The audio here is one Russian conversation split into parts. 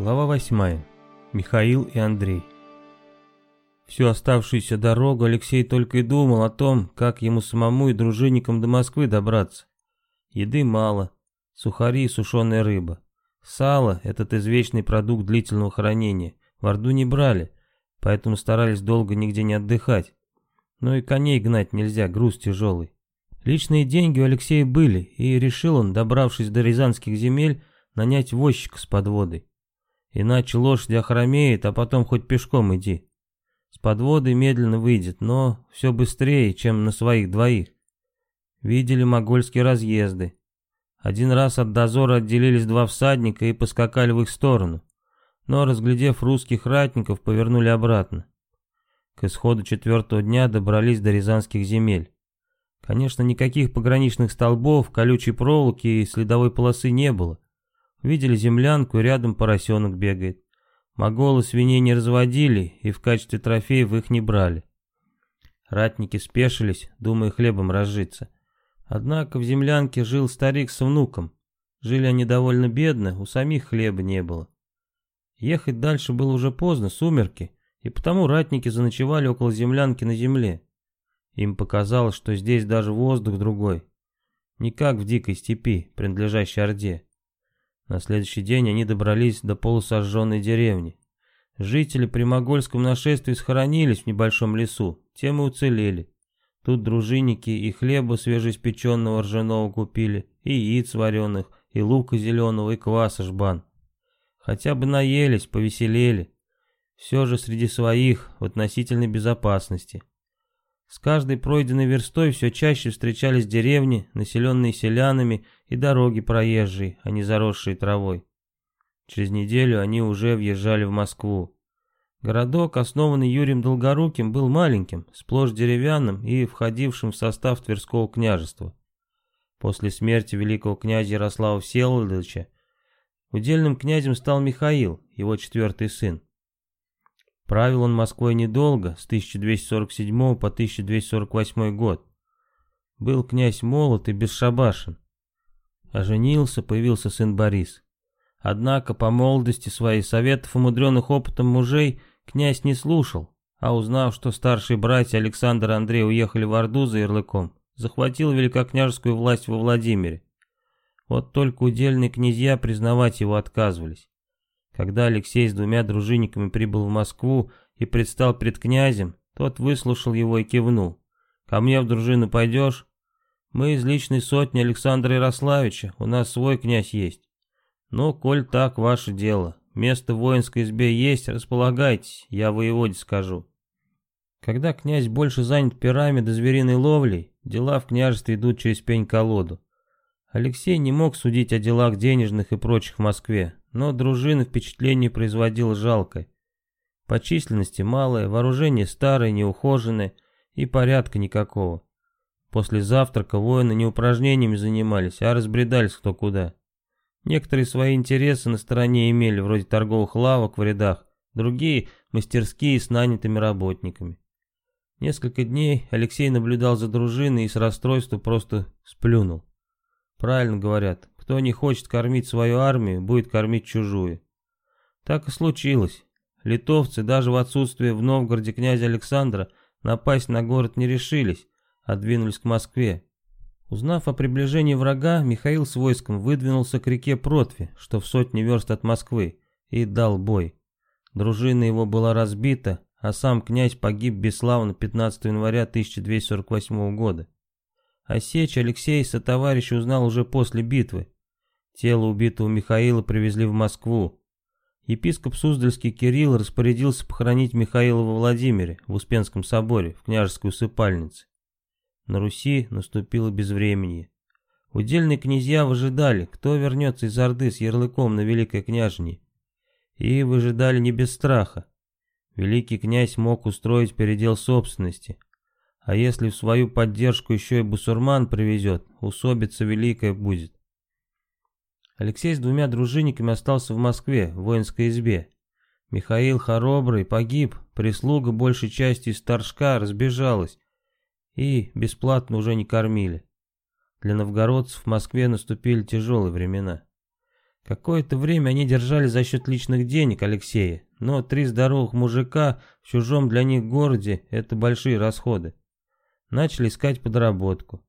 Глава 8. Михаил и Андрей. Всю оставшуюся дорогу Алексей только и думал о том, как ему самому и дружинникам до Москвы добраться. Еды мало, сухари и сушеная рыба. Сало, этот извечный продукт длительного хранения, в Орду не брали, поэтому старались долго нигде не отдыхать. Но и коней гнать нельзя, груз тяжелый. Личные деньги у Алексея были, и решил он, добравшись до рязанских земель, нанять возчика с подводой. Иначе лошадь охромеет, а потом хоть пешком иди. С подводой медленно выйдет, но все быстрее, чем на своих двоих. Видели могольские разъезды. Один раз от дозора отделились два всадника и поскакали в их сторону. Но, разглядев русских ратников, повернули обратно. К исходу четвертого дня добрались до рязанских земель. Конечно, никаких пограничных столбов, колючей проволоки и следовой полосы не было. Видели землянку, и рядом поросенок бегает. Моголы свиней не разводили и в качестве трофеев их не брали. Ратники спешились, думая хлебом разжиться. Однако в землянке жил старик с внуком. Жили они довольно бедно, у самих хлеба не было. Ехать дальше было уже поздно, сумерки, и потому ратники заночевали около землянки на земле. Им показалось, что здесь даже воздух другой. Не как в дикой степи, принадлежащей Орде. На следующий день они добрались до полусожженной деревни. Жители при могольском нашествии схоронились в небольшом лесу, тем и уцелели. Тут дружинники и хлеба свежеиспеченного ржаного купили, и яиц вареных, и лука зеленого, и кваса жбан. Хотя бы наелись, повеселели. Все же среди своих, в относительной безопасности. С каждой пройденной верстой все чаще встречались деревни, населенные селянами, и дороги проезжие, а не заросшие травой. Через неделю они уже въезжали в Москву. Городок, основанный Юрием Долгоруким, был маленьким, сплошь деревянным и входившим в состав Тверского княжества. После смерти великого князя Ярослава Всеволодовича удельным князем стал Михаил, его четвертый сын. Правил он Москвой недолго, с 1247 по 1248 год. Был князь молод и бесшабашен. Оженился, появился сын Борис. Однако по молодости своей советов, умудренных опытом мужей, князь не слушал, а узнав, что старшие братья Александр и Андрей уехали в Орду за ярлыком, захватил великокняжескую власть во Владимире. Вот только удельные князья признавать его отказывались. Когда Алексей с двумя дружинниками прибыл в Москву и предстал пред князем, тот выслушал его и кивнул. «Ко мне в дружину пойдешь?» «Мы из личной сотни Александра Ярославича, у нас свой князь есть». «Ну, коль так, ваше дело. Место в воинской избе есть, располагайтесь, я воеводе скажу». Когда князь больше занят пирами да звериной ловлей, дела в княжестве идут через пень-колоду. Алексей не мог судить о делах денежных и прочих в Москве, но дружина впечатление производила жалкое. По численности малое, вооружение старое, неухоженное и порядка никакого. После завтрака воины не упражнениями занимались, а разбредались кто куда. Некоторые свои интересы на стороне имели, вроде торговых лавок в рядах, другие – мастерские с нанятыми работниками. Несколько дней Алексей наблюдал за дружиной и с расстройства просто сплюнул. Правильно говорят, кто не хочет кормить свою армию, будет кормить чужую. Так и случилось. Литовцы даже в отсутствие в Новгороде князя Александра напасть на город не решились, а двинулись к Москве. Узнав о приближении врага, Михаил с войском выдвинулся к реке Протве, что в сотни верст от Москвы, и дал бой. Дружина его была разбита, а сам князь погиб бесславно 15 января 1248 года. О сече со товарища узнал уже после битвы. Тело убитого Михаила привезли в Москву. Епископ Суздальский Кирилл распорядился похоронить Михаила во Владимире, в Успенском соборе, в княжеской усыпальнице. На Руси наступило безвременье. Удельные князья выжидали, кто вернется из Орды с ярлыком на Великое княжение. И выжидали не без страха. Великий князь мог устроить передел собственности. А если в свою поддержку еще и бусурман привезет, усобица великая будет. Алексей с двумя дружинниками остался в Москве, в воинской избе. Михаил Хоробрый погиб, прислуга большей части из Торжка разбежалась и бесплатно уже не кормили. Для новгородцев в Москве наступили тяжелые времена. Какое-то время они держали за счет личных денег Алексея, но три здоровых мужика в чужом для них городе – это большие расходы. Начали искать подработку.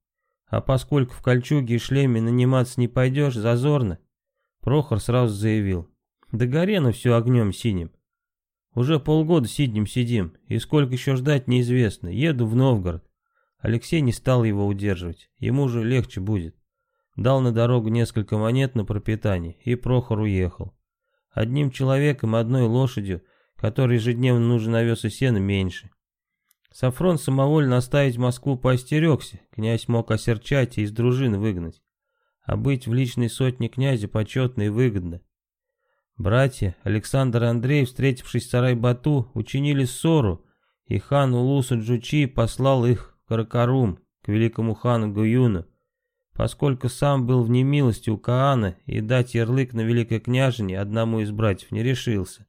А поскольку в кольчуге и шлеме наниматься не пойдешь, зазорно, Прохор сразу заявил. Да горено все огнем синим. Уже полгода сиднем сидим, и сколько еще ждать неизвестно. Еду в Новгород. Алексей не стал его удерживать, ему же легче будет. Дал на дорогу несколько монет на пропитание, и Прохор уехал. Одним человеком, одной лошадью, которой ежедневно нужен овес и сено, меньше. Сафрон самовольно оставить Москву поостерегся, князь мог осерчать и из дружины выгнать. А быть в личной сотне князя почетно и выгодно. Братья Александр и Андрей, встретившись в Сарай-Бату, учинили ссору, и хан Улуса Джучи послал их в Каракарум, к великому хану Гуюну, поскольку сам был в немилости у Каана и дать ярлык на великое княжение одному из братьев не решился.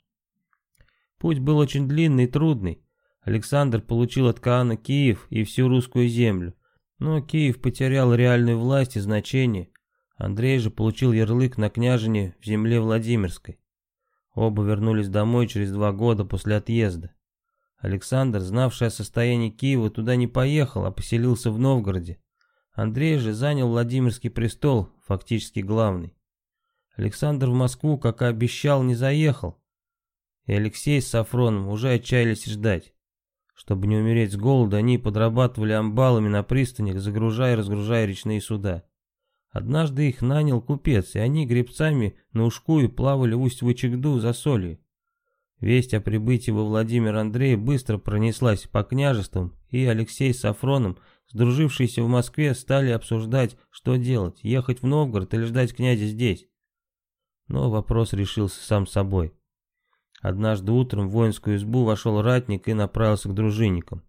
Путь был очень длинный и трудный. Александр получил от Каана Киев и всю русскую землю, но Киев потерял реальную власть и значение. Андрей же получил ярлык на княжение в земле Владимирской. Оба вернулись домой через два года после отъезда. Александр, знавший о состоянии Киева, туда не поехал, а поселился в Новгороде. Андрей же занял Владимирский престол, фактически главный. Александр в Москву, как и обещал, не заехал. И Алексей с Сафроном уже отчаялись ждать. Чтобы не умереть с голода, они подрабатывали амбалами на пристанях, загружая и разгружая речные суда. Однажды их нанял купец, и они гребцами на Ушкую плавали в Усть-Вычегду за солью. Весть о прибытии во Владимир Андрея быстро пронеслась по княжествам, и Алексей с Сафроном Сдружившиеся в Москве стали обсуждать, что делать, ехать в Новгород или ждать князя здесь. Но вопрос решился сам собой. Однажды утром в воинскую избу вошел ратник и направился к дружинникам.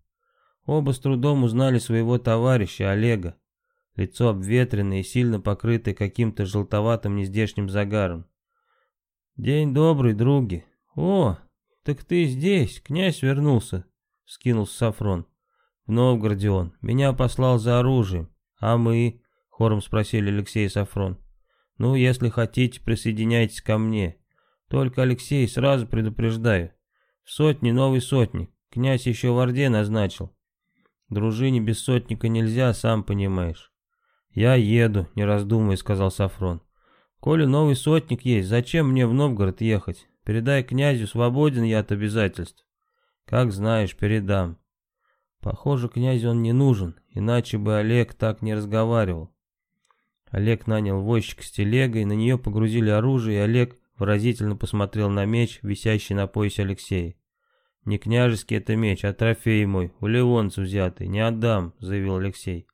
Оба с трудом узнали своего товарища Олега. Лицо обветренное и сильно покрытое каким-то желтоватым нездешним загаром. «День добрый, други!» «О, так ты здесь, князь вернулся!» — скинулся Сафрон. В Новгороде он. Меня послал за оружием. А мы? Хором спросили Алексей и Сафрон. Ну, если хотите, присоединяйтесь ко мне. Только, Алексей, сразу предупреждаю. В сотне новый сотник. Князь еще в Орде назначил. Дружине без сотника нельзя, сам понимаешь. Я еду, не раздумывая, сказал Сафрон. Коли новый сотник есть, зачем мне в Новгород ехать? Передай князю, свободен я от обязательств. Как знаешь, передам. Похоже, князю он не нужен, иначе бы Олег так не разговаривал. Олег нанял возчика с телегой, на нее погрузили оружие, и Олег выразительно посмотрел на меч, висящий на поясе Алексея. «Не княжеский это меч, а трофей мой, у ливонца взятый, не отдам», — заявил Алексей.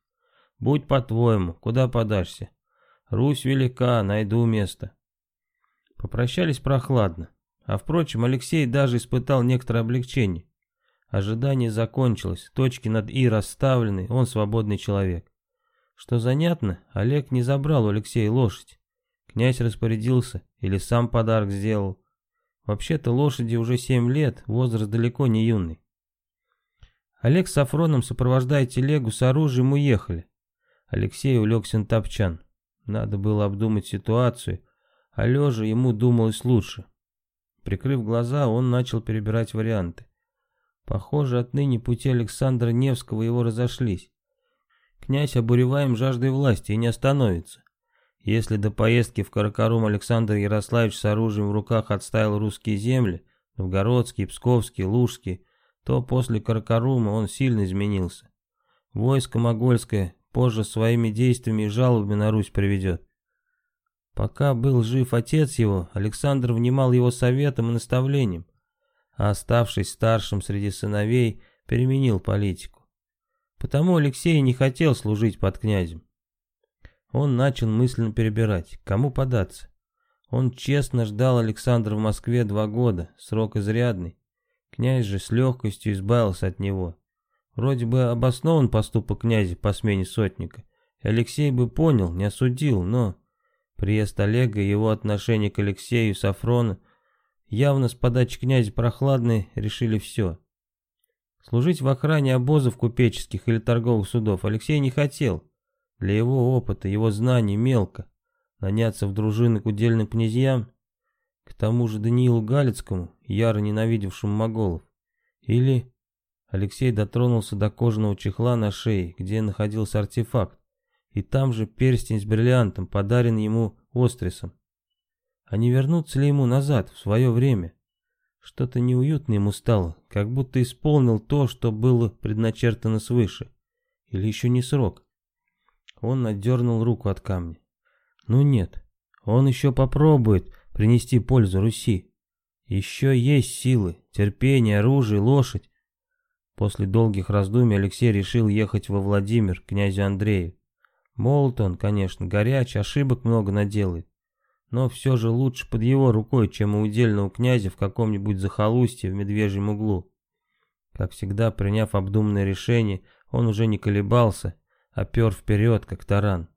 «Будь по-твоему, куда подашься? Русь велика, найду место». Попрощались прохладно, а впрочем, Алексей даже испытал некоторое облегчение. Ожидание закончилось, точки над «и» расставлены, он свободный человек. Что занятно, Олег не забрал у Алексея лошадь. Князь распорядился или сам подарок сделал. Вообще-то лошади уже семь лет, возраст далеко не юный. Олег с Сафроном, сопровождая телегу с оружием, уехали. Алексей улегся на топчан. Надо было обдумать ситуацию, а лежа ему думалось лучше. Прикрыв глаза, он начал перебирать варианты. Похоже, отныне пути Александра Невского его разошлись. Князь обуреваем жаждой власти и не остановится. Если до поездки в Каракарум Александр Ярославич с оружием в руках отставил русские земли, новгородские, псковские, лужские, то после Каракарума он сильно изменился. Войско Могольское позже своими действиями и жалобами на Русь приведет. Пока был жив отец его, Александр внимал его советам и наставлениям, а оставшись старшим среди сыновей, переменил политику. Потому Алексей не хотел служить под князем. Он начал мысленно перебирать, кому податься. Он честно ждал Александра в Москве два года, срок изрядный. Князь же с легкостью избавился от него. Вроде бы обоснован поступок князя по смене сотника. Алексей бы понял, не осудил, но... Приезд Олега и его отношение к Алексею Сафрона Явно с подачи князя Прохладной решили все. Служить в охране обозов купеческих или торговых судов Алексей не хотел. Для его опыта, его знаний мелко. Наняться в дружины к удельным князьям? К тому же Даниилу Галицкому, яро ненавидевшему моголов? Или... Алексей дотронулся до кожаного чехла на шее, где находился артефакт, и там же перстень с бриллиантом, подаренный ему Острисом. А не вернуться ли ему назад, в свое время? Что-то неуютно ему стало, как будто исполнил то, что было предначертано свыше. Или еще не срок. Он отдернул руку от камня. Ну нет, он еще попробует принести пользу Руси. Еще есть силы, терпение, оружие, лошадь. После долгих раздумий Алексей решил ехать во Владимир, князю Андрею. Молод он, конечно, горяч, ошибок много наделает но все же лучше под его рукой, чем у удельного князя в каком-нибудь захолустье в медвежьем углу. Как всегда, приняв обдуманное решение, он уже не колебался, а пер вперед, как таран.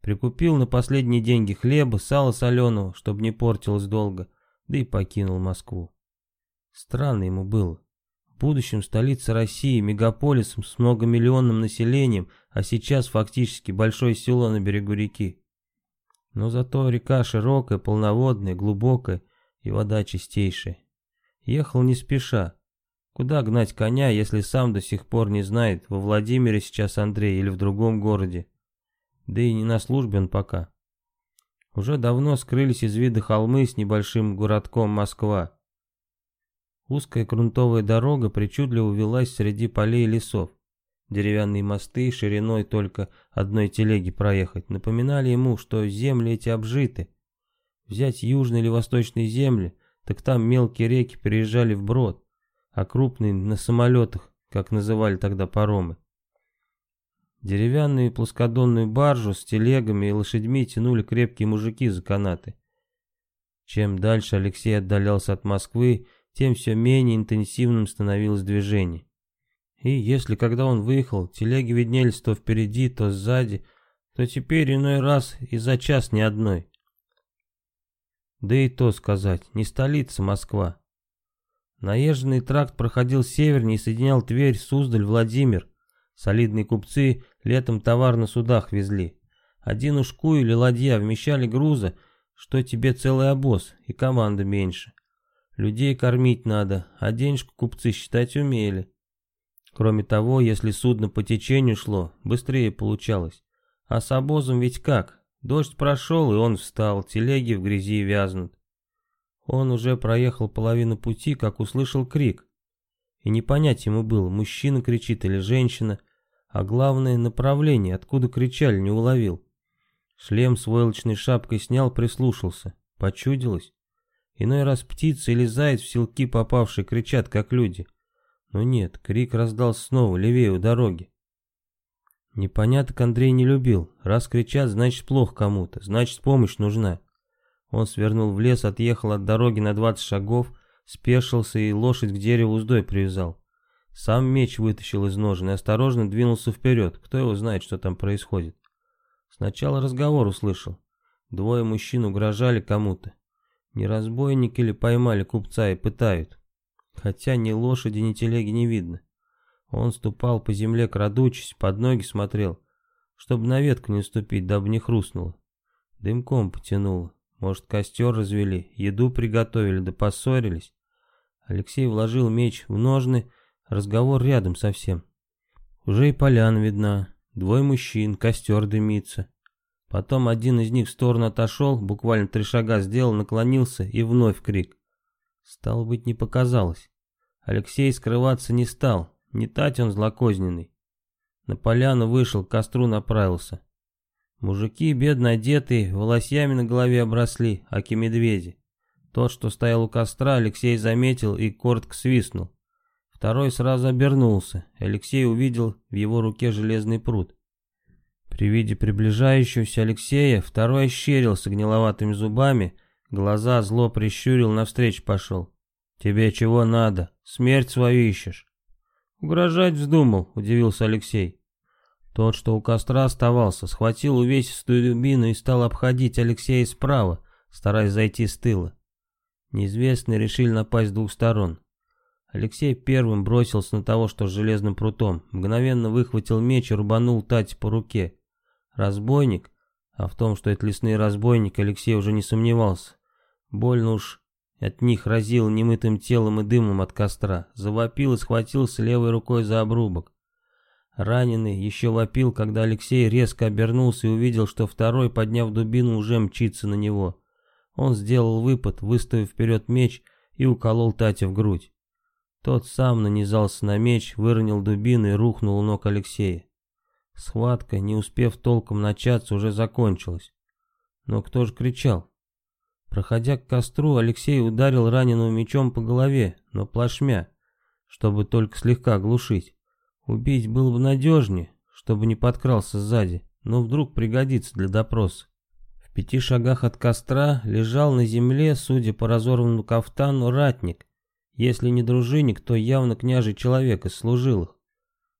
Прикупил на последние деньги хлеба, сала соленого, чтобы не портилось долго, да и покинул Москву. Странно ему было. В будущем столица России, мегаполисом с многомиллионным населением, а сейчас фактически большое село на берегу реки. Но зато река широкая, полноводная, глубокая и вода чистейшая. Ехал не спеша. Куда гнать коня, если сам до сих пор не знает, во Владимире сейчас Андрей или в другом городе. Да и не на службе он пока. Уже давно скрылись из вида холмы с небольшим городком Москва. Узкая грунтовая дорога причудливо велась среди полей и лесов. Деревянные мосты, шириной только одной телеги проехать, напоминали ему, что земли эти обжиты. Взять южные или восточные земли, так там мелкие реки переезжали вброд, а крупные на самолетах, как называли тогда паромы. Деревянную плоскодонную баржу с телегами и лошадьми тянули крепкие мужики за канаты. Чем дальше Алексей отдалялся от Москвы, тем все менее интенсивным становилось движение. И если, когда он выехал, телеги виднелись то впереди, то сзади, то теперь иной раз и за час ни одной. Да и то сказать, не столица Москва. Наезженный тракт проходил севернее и соединял Тверь, Суздаль, Владимир. Солидные купцы летом товар на судах везли. Один ушку или ладья вмещали груза, что тебе целый обоз, и команда меньше. Людей кормить надо, а денежку купцы считать умели. Кроме того, если судно по течению шло, быстрее получалось. А с обозом ведь как? Дождь прошел, и он встал, телеги в грязи вязнут. Он уже проехал половину пути, как услышал крик. И не понять ему было, мужчина кричит или женщина, а главное направление, откуда кричали, не уловил. Шлем с войлочной шапкой снял, прислушался. Почудилось. Иной раз птица или заяц в селки попавшие кричат, как люди. Но нет, крик раздался снова, левее у дороги. Непоняток Андрей не любил. Раз кричат, значит плохо кому-то, значит помощь нужна. Он свернул в лес, отъехал от дороги на 20 шагов, спешился и лошадь к дереву уздой привязал. Сам меч вытащил из ножен и осторожно двинулся вперед. Кто его знает, что там происходит. Сначала разговор услышал. Двое мужчин угрожали кому-то. Не разбойники ли поймали купца и пытают. Хотя ни лошади, ни телеги не видно. Он ступал по земле, крадучись, под ноги смотрел, чтобы на ветку не ступить, дабы не хрустнуло. Дымком потянуло. Может, костер развели, еду приготовили, да поссорились. Алексей вложил меч в ножны, разговор рядом совсем. Уже и поляна видна, двое мужчин, костер дымится. Потом один из них в сторону отошел, буквально три шага сделал, наклонился и вновь крик. Стало быть, не показалось. Алексей скрываться не стал, не тать он злокозненный. На поляну вышел, к костру направился. Мужики, бедно одетые, волосьями на голове обросли, аки медведи. Тот, что стоял у костра, Алексей заметил и коротко свистнул. Второй сразу обернулся. Алексей увидел в его руке железный пруд. При виде приближающегося Алексея второй ощерился гниловатыми зубами, Глаза зло прищурил, навстречу пошел. «Тебе чего надо? Смерть свою ищешь?» «Угрожать вздумал», — удивился Алексей. Тот, что у костра оставался, схватил увесистую дубину и стал обходить Алексея справа, стараясь зайти с тыла. Неизвестные решили напасть с двух сторон. Алексей первым бросился на того, что с железным прутом, мгновенно выхватил меч и рубанул Тать по руке. Разбойник, А в том, что это лесные разбойники, Алексей уже не сомневался. Больно уж от них разил немытым телом и дымом от костра. Завопил и схватился левой рукой за обрубок. Раненый еще вопил, когда Алексей резко обернулся и увидел, что второй, подняв дубину, уже мчится на него. Он сделал выпад, выставив вперед меч и уколол Татя в грудь. Тот сам нанизался на меч, выронил дубину и рухнул у ног Алексея. Схватка, не успев толком начаться, уже закончилась. Но кто же кричал? Проходя к костру, Алексей ударил раненого мечом по голове, но плашмя, чтобы только слегка глушить. Убить было бы надежнее, чтобы не подкрался сзади, но вдруг пригодится для допроса. В пяти шагах от костра лежал на земле, судя по разорванному кафтану, ратник. Если не дружинник, то явно княжий человек из служилых.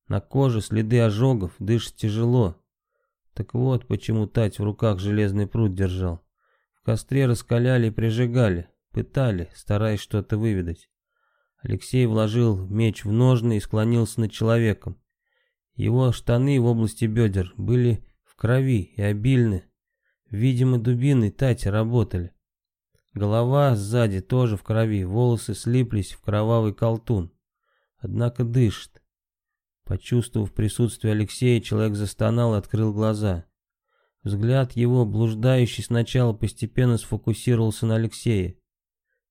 На коже следы ожогов, дышит тяжело. Так вот, почему Тать в руках железный пруд держал. В костре раскаляли и прижигали, пытали, стараясь что-то выведать. Алексей вложил меч в ножны и склонился над человеком. Его штаны в области бедер были в крови и обильны. Видимо, дубины Тати работали. Голова сзади тоже в крови, волосы слиплись в кровавый колтун. Однако дышит. Почувствовав присутствие Алексея, человек застонал и открыл глаза. Взгляд его, блуждающий сначала, постепенно сфокусировался на Алексее.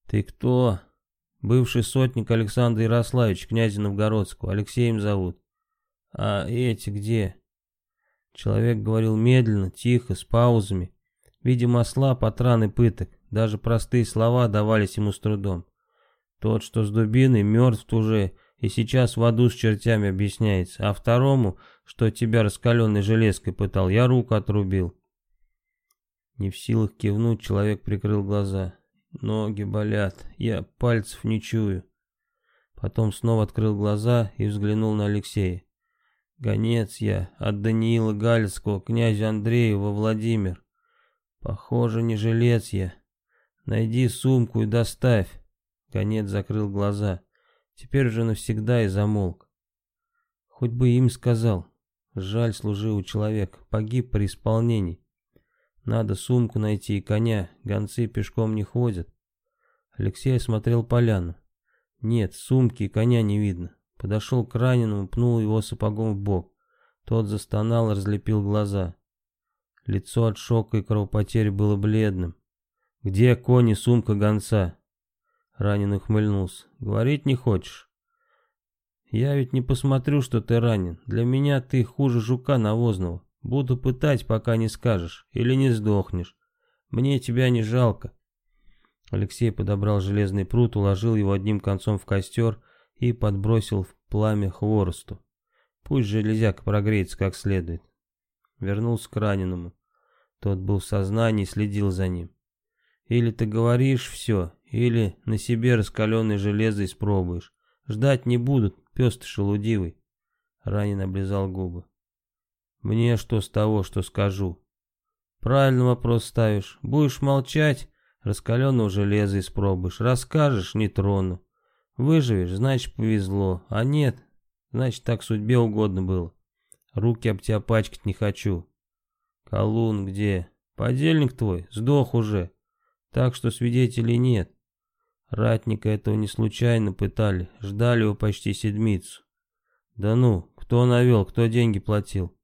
«Ты кто?» Бывший сотник Александр Ярославич, князя Новгородского, Алексеем зовут. А эти где? Человек говорил медленно, тихо, с паузами. Видимо, ослаб от раны пыток, даже простые слова давались ему с трудом. Тот, что с дубиной, мертв уже и сейчас в аду с чертями объясняется, а второму, что тебя раскаленной железкой пытал, я руку отрубил. Не в силах кивнуть, человек прикрыл глаза. Ноги болят, я пальцев не чую. Потом снова открыл глаза и взглянул на Алексея. Гонец я от Даниила Галицкого, князя Андрея во Владимир. Похоже, не жилец я. Найди сумку и доставь. Гонец закрыл глаза. Теперь уже навсегда и замолк. Хоть бы им сказал. Жаль служивого человека, погиб при исполнении. Надо сумку найти и коня, гонцы пешком не ходят. Алексей осмотрел поляну. Нет, сумки и коня не видно. Подошел к раненому, пнул его сапогом в бок. Тот застонал и разлепил глаза. Лицо от шока и кровопотери было бледным. «Где конь и сумка гонца?» Раненый ухмыльнулся. «Говорить не хочешь?» «Я ведь не посмотрю, что ты ранен. Для меня ты хуже жука навозного. Буду пытать, пока не скажешь, или не сдохнешь. Мне тебя не жалко. Алексей подобрал железный пруд, уложил его одним концом в костер и подбросил в пламя хворосту. Пусть железяка прогреется как следует. Вернулся к раненому. Тот был в сознании и следил за ним. Или ты говоришь все, или на себе раскаленное железо испробуешь. Ждать не будут, пес ты шелудивый. Ранен облизал губы. Мне что с того, что скажу? Правильно вопрос ставишь. Будешь молчать, раскаленного железа испробуешь. Расскажешь, не трону. Выживешь, значит повезло. А нет, значит так судьбе угодно было. Руки об тебя пачкать не хочу. Колун где? Подельник твой, сдох уже. Так что свидетелей нет. Ратника этого не случайно пытали, ждали его почти седмицу. Да ну, кто навел, кто деньги платил?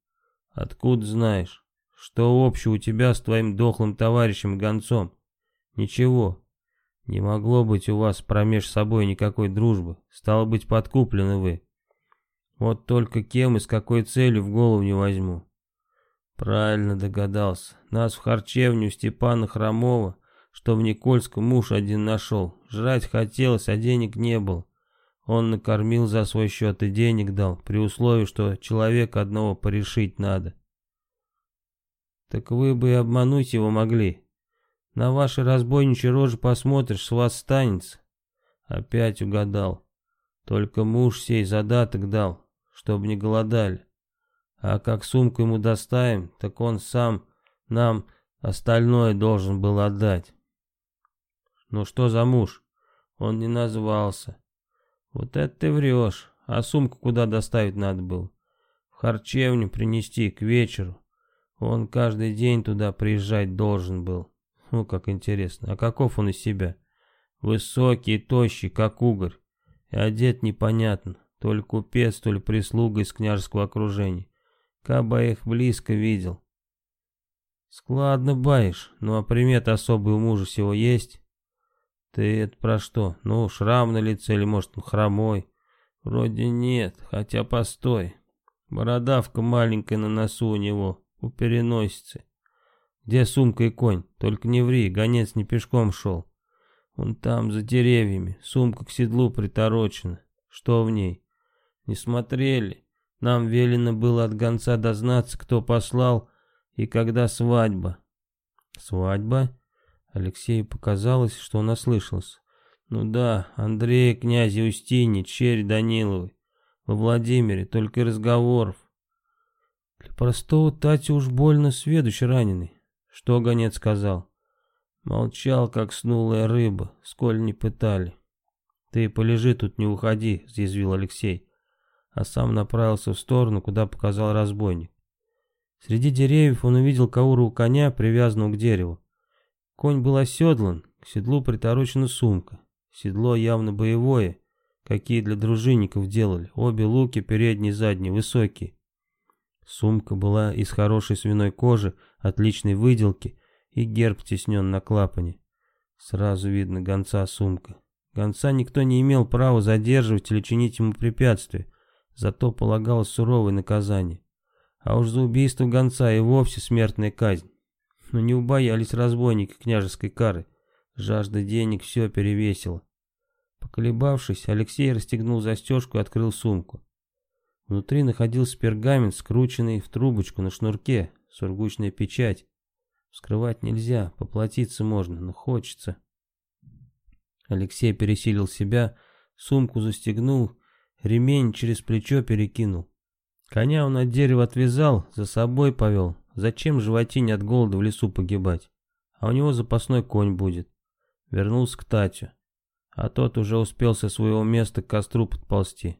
Откуда знаешь? Что общего у тебя с твоим дохлым товарищем гонцом? Ничего. Не могло быть у вас промеж собой никакой дружбы. Стало быть, подкуплены вы. Вот только кем и с какой целью в голову не возьму. Правильно догадался. Нас в харчевню Степана Хромова, что в Никольском муж один нашел. Жрать хотелось, а денег не было. Он накормил за свой счет и денег дал, при условии, что человека одного порешить надо. Так вы бы и обмануть его могли. На ваши разбойничьи рожи посмотришь, с вас станется. Опять угадал. Только муж сей задаток дал, чтобы не голодали. А как сумку ему доставим, так он сам нам остальное должен был отдать. Ну что за муж? Он не назвался. Вот это ты врешь. А сумку куда доставить надо было? В харчевню принести к вечеру. Он каждый день туда приезжать должен был. Ну, как интересно. А каков он из себя? Высокий тощий, как угорь. И одет непонятно. То ли купец, то ли прислуга из княжеского окружения. Каба их близко видел. Складно баишь, ну а примет особый у мужа всего есть? Ты это про что? Ну, шрам на лице или может хромой? Вроде нет, хотя постой. Бородавка маленькая на носу у него, у переносицы. Где сумка и конь? Только не ври, гонец не пешком шел. Он там, за деревьями, сумка к седлу приторочена. Что в ней? Не смотрели? Нам велено было от гонца дознаться, кто послал и когда свадьба. Свадьба? Алексею показалось, что он ослышался. Ну да, Андрей, князь Устини, черь Даниловой. Во Владимире, только и разговоров. Для простого Тати уж больно сведущ раненый. Что гонец сказал? Молчал, как снулая рыба, сколь не пытали. Ты полежи тут, не уходи, съязвил Алексей, а сам направился в сторону, куда показал разбойник. Среди деревьев он увидел кауру коня, привязанного к дереву. Конь был оседлан, к седлу приторочена сумка. Седло явно боевое, какие для дружинников делали. Обе луки, передние и задние, высокие. Сумка была из хорошей свиной кожи, отличной выделки, и герб теснен на клапане. Сразу видно гонца сумка. Гонца никто не имел права задерживать или чинить ему препятствия, зато полагалось суровое наказание. А уж за убийство гонца и вовсе смертная казнь. Но не убоялись разбойники княжеской кары. Жажда денег все перевесила. Поколебавшись, Алексей расстегнул застежку и открыл сумку. Внутри находился пергамент, скрученный в трубочку на шнурке, сургучная печать. Вскрывать нельзя, поплатиться можно, но хочется. Алексей пересилил себя, сумку застегнул, ремень через плечо перекинул. Коня он от дерева отвязал, за собой повел. Зачем животине от голода в лесу погибать? А у него запасной конь будет. Вернулся к Татю. А тот уже успел со своего места к костру подползти.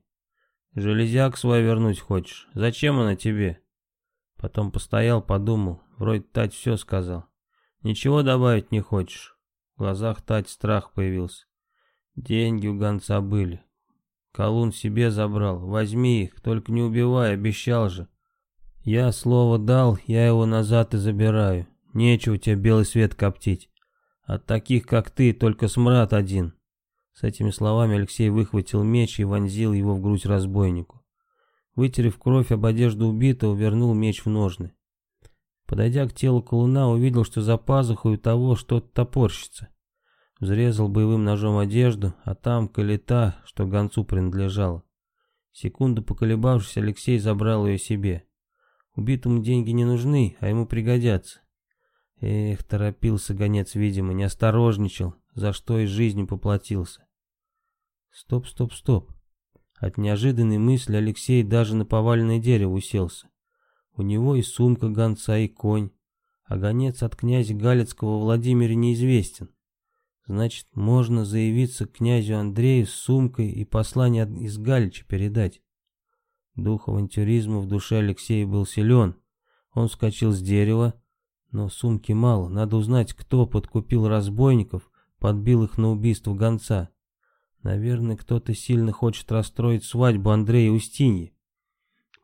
Железяк свой вернуть хочешь? Зачем она тебе? Потом постоял, подумал. Вроде Тать все сказал. Ничего добавить не хочешь? В глазах Тать страх появился. Деньги у гонца были. Колун себе забрал. Возьми их, только не убивай, обещал же. Я слово дал, я его назад и забираю. Нечего тебе белый свет коптить. От таких, как ты, только смрад один. С этими словами Алексей выхватил меч и вонзил его в грудь разбойнику. Вытерев кровь об одежду убитого, вернул меч в ножны. Подойдя к телу колуна, увидел, что за пазухой у того что-то топорщится. Взрезал боевым ножом одежду, а там калита, что гонцу принадлежала. Секунду поколебавшись, Алексей забрал ее себе. Убитому деньги не нужны, а ему пригодятся. Эх, торопился гонец, видимо, не осторожничал, за что из жизни поплатился. Стоп, стоп, стоп. От неожиданной мысли Алексей даже на поваленное дерево уселся. У него и сумка гонца, и конь, а гонец от князя Галицкого Владимира неизвестен. Значит, можно заявиться к князю Андрею с сумкой и послание из Галича передать. Дух авантюризма в душе Алексея был силен. Он вскочил с дерева, но сумки мало, надо узнать, кто подкупил разбойников, подбил их на убийство гонца. Наверное, кто-то сильно хочет расстроить свадьбу Андрея и Устиньи.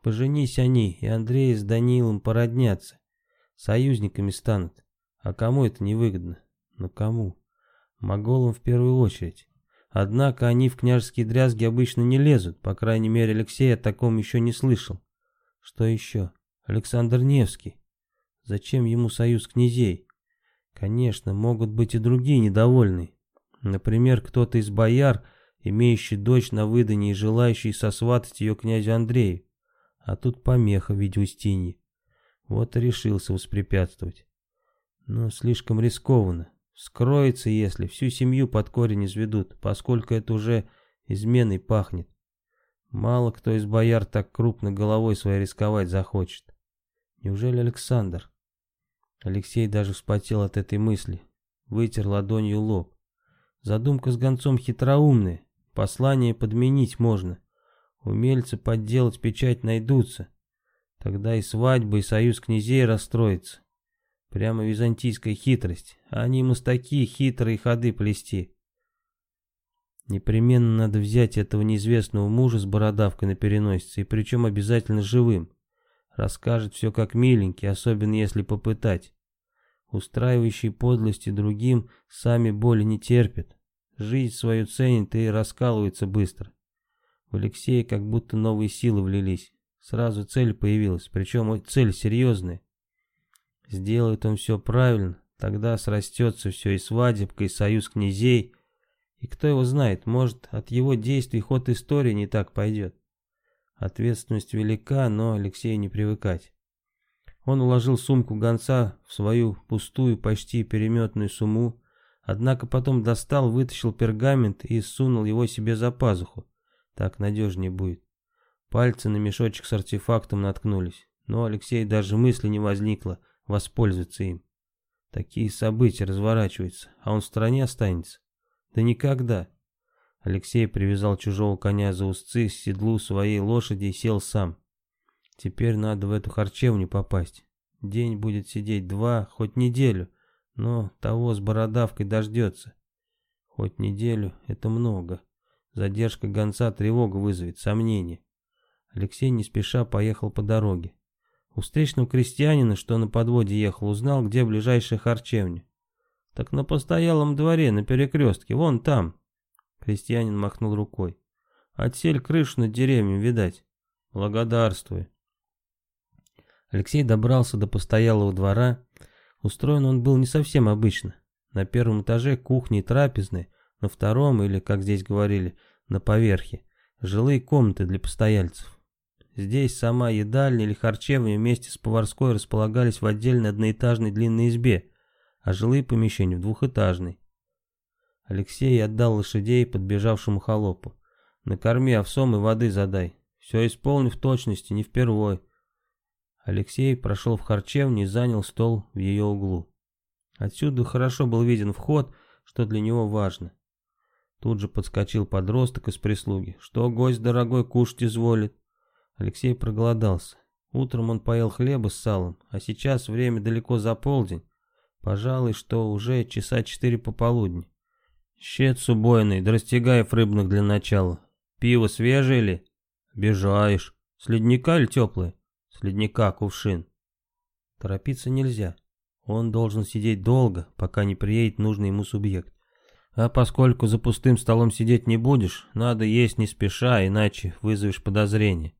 Поженись они, и Андрей с Даниилом породнятся. Союзниками станут. А кому это невыгодно? Но кому? Моголам в первую очередь. Однако они в княжеские дрязги обычно не лезут, по крайней мере Алексей о таком еще не слышал. Что еще? Александр Невский. Зачем ему союз князей? Конечно, могут быть и другие недовольные. Например, кто-то из бояр, имеющий дочь на выдании и желающий сосватать ее князю Андрею. А тут помеха в виде Устиньи. Вот и решился воспрепятствовать. Но слишком рискованно. Скроется, если всю семью под корень изведут, поскольку это уже изменой пахнет. Мало кто из бояр так крупно головой своей рисковать захочет. Неужели Александр? Алексей даже вспотел от этой мысли, вытер ладонью лоб. Задумка с гонцом хитроумная, послание подменить можно. Умельцы подделать печать найдутся. Тогда и свадьба, и союз князей расстроится. Прямо византийская хитрость. Они мастаки хитрые ходы плести. Непременно надо взять этого неизвестного мужа с бородавкой на переносице, и причем обязательно живым. Расскажет все как миленький, особенно если попытать. Устраивающие подлости другим сами боли не терпят. Жизнь свою ценит и раскалывается быстро. В Алексея как будто новые силы влились. Сразу цель появилась, причем цель серьезная. Сделает он все правильно, тогда срастется все и свадебка, и союз князей, и кто его знает, может, от его действий ход истории не так пойдет. Ответственность велика, но Алексею не привыкать. Он уложил сумку гонца в свою пустую, почти переметную сумму, однако потом достал, вытащил пергамент и сунул его себе за пазуху. Так надежнее будет. Пальцы на мешочек с артефактом наткнулись, но Алексей даже мысли не возникло воспользоваться им. Такие события разворачиваются, а он в стороне останется. Да никогда. Алексей привязал чужого коня за узцы седлу своей лошади и сел сам. Теперь надо в эту харчевню попасть. День будет сидеть два, хоть неделю, но того с бородавкой дождется. Хоть неделю — это много. Задержка гонца тревогу вызовет, сомнение. Алексей не спеша поехал по дороге. У встречного крестьянина, что на подводе ехал, узнал, где ближайшая харчевня. Так на постоялом дворе, на перекрестке, вон там. Крестьянин махнул рукой. Отсель крышу над деревьями, видать. Благодарствую. Алексей добрался до постоялого двора. Устроен он был не совсем обычно. На первом этаже кухня и трапезная, на втором, или, как здесь говорили, на поверхе, жилые комнаты для постояльцев. Здесь сама едальня или харчевня вместе с поварской располагались в отдельной одноэтажной длинной избе, а жилые помещения в двухэтажной. Алексей отдал лошадей подбежавшему холопу. Накорми овсом и воды задай. Все исполни в точности, не впервой. Алексей прошел в харчевню и занял стол в ее углу. Отсюда хорошо был виден вход, что для него важно. Тут же подскочил подросток из прислуги. «Что гость дорогой кушать изволит?» Алексей проголодался. Утром он поел хлеба с салом, а сейчас время далеко за полдень. Пожалуй, что уже часа четыре пополудни. Щец убойный, да растягаев рыбных для начала. Пиво свежее ли? Бежаешь. С ледника или теплое? С ледника кувшин. Торопиться нельзя. Он должен сидеть долго, пока не приедет нужный ему субъект. А поскольку за пустым столом сидеть не будешь, надо есть не спеша, иначе вызовешь подозрение.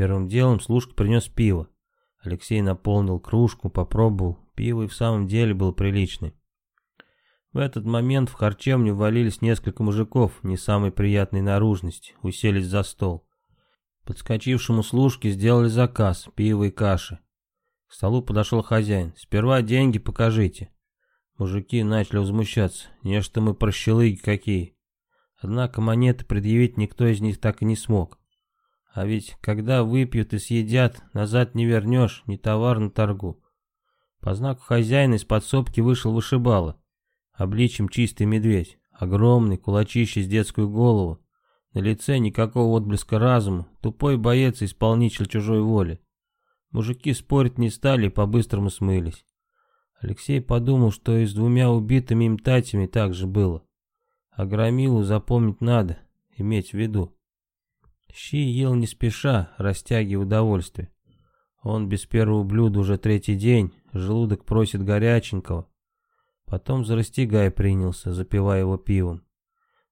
Первым делом служка принес пиво. Алексей наполнил кружку, попробовал, Пиво и в самом деле было приличное. В этот момент в харчевню ввалились несколько мужиков не самой приятной наружности, уселись за стол. Подскочившему служке сделали заказ, пиво и каши. К столу подошел хозяин. «Сперва деньги покажите». Мужики начали возмущаться. Не что мы прощелыги какие. Однако монеты предъявить никто из них так и не смог. А ведь когда выпьют и съедят, назад не вернешь, ни товар на торгу. По знаку хозяина из подсобки вышел вышибала. Обличим чистый медведь. Огромный, кулачище с детскую голову. На лице никакого отблеска разума. Тупой боец и исполнитель чужой воли. Мужики спорить не стали и по-быстрому смылись. Алексей подумал, что и с двумя убитыми им татями так же было. А Громилу запомнить надо, иметь в виду. Щи ел не спеша, растягивая удовольствие. Он без первого блюда уже третий день, желудок просит горяченького. Потом за растягай принялся, запивая его пивом.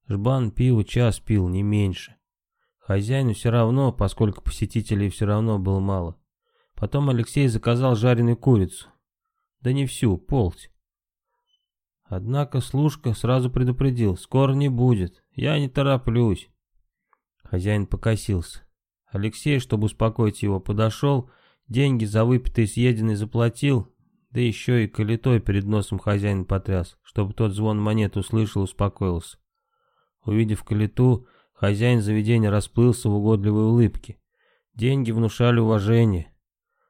Жбан пиво час пил, не меньше. Хозяину все равно, поскольку посетителей все равно было мало. Потом Алексей заказал жареную курицу. Да не всю, полть. Однако служка сразу предупредил, скоро не будет, я не тороплюсь. Хозяин покосился. Алексей, чтобы успокоить его, подошел Деньги за выпитый и съеденный заплатил, да еще и калитой перед носом хозяин потряс, чтобы тот звон монет услышал и успокоился. Увидев калиту, хозяин заведения расплылся в угодливой улыбке. Деньги внушали уважение.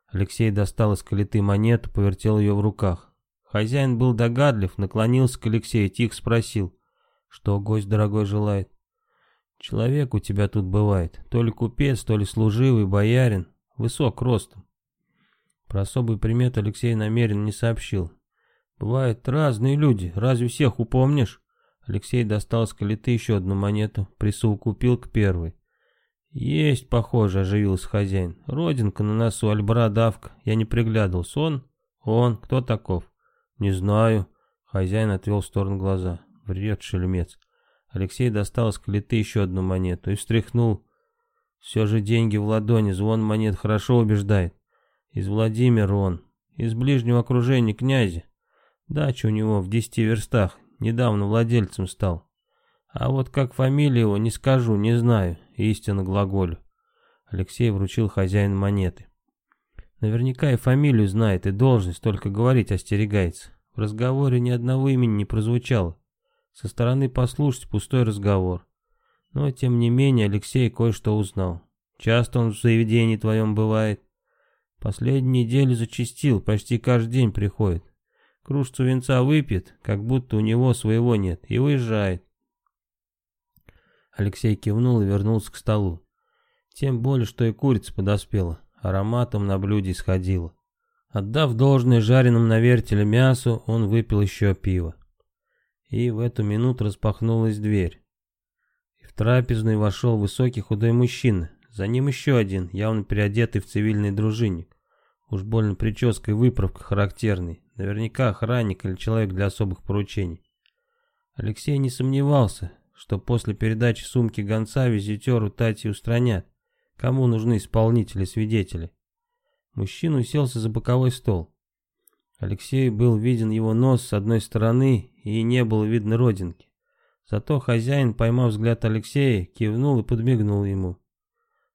Алексей достал из калиты монету, повертел ее в руках. Хозяин был догадлив, наклонился к Алексею тихо спросил, что гость дорогой желает. Человек у тебя тут бывает, то ли купец, то ли служивый, боярин, высок ростом. Про особые приметы Алексей намеренно не сообщил. Бывают разные люди, разве всех упомнишь? Алексей достал с калиты еще одну монету, присовокупил к первой. «Есть, похоже», — оживился хозяин. «Родинка на носу, альбородавка. Я не приглядывался. Он? Он. Кто таков?» «Не знаю». Хозяин отвел в сторону глаза. Врет шельмец. Алексей достал из калиты еще одну монету и встряхнул. Все же деньги в ладони, звон монет хорошо убеждает. Из Владимира он, из ближнего окружения князя. Дача у него в десяти верстах, недавно владельцем стал. А вот как фамилия его, не скажу, не знаю, истинно глаголю. Алексей вручил хозяину монеты. Наверняка и фамилию знает, и должность, только говорить остерегается. В разговоре ни одного имени не прозвучало. Со стороны послушать пустой разговор. Но, тем не менее, Алексей кое-что узнал. Часто он в заведении твоем бывает. Последнюю неделю зачастил, почти каждый день приходит. Кружцу венца выпьет, как будто у него своего нет, и уезжает. Алексей кивнул и вернулся к столу. Тем более, что и курица подоспела, ароматом на блюде исходила. Отдав должное жареным на вертеле мясу, он выпил еще пиво. И в эту минуту распахнулась дверь. И в трапезную вошел высокий худой мужчина. За ним еще один, явно переодетый в цивильный дружинник. Уж больно прическа и выправка характерный. Наверняка охранник или человек для особых поручений. Алексей не сомневался, что после передачи сумки гонца визитеру Тати устранят. Кому нужны исполнители-свидетели? Мужчина уселся за боковой стол. Алексею был виден его нос с одной стороны и не было видно родинки. Зато хозяин, поймав взгляд Алексея, кивнул и подмигнул ему.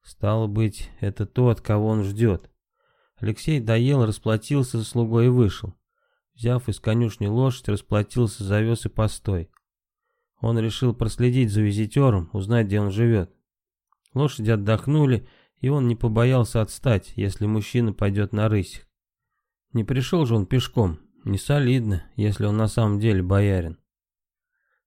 Стало быть, это тот, кого он ждет. Алексей доел, расплатился за слугой и вышел. Взяв из конюшни лошадь, расплатился, завез и постой. Он решил проследить за визитером, узнать, где он живет. Лошади отдохнули, и он не побоялся отстать, если мужчина пойдет на рысях. Не пришел же он пешком, не солидно, если он на самом деле боярин.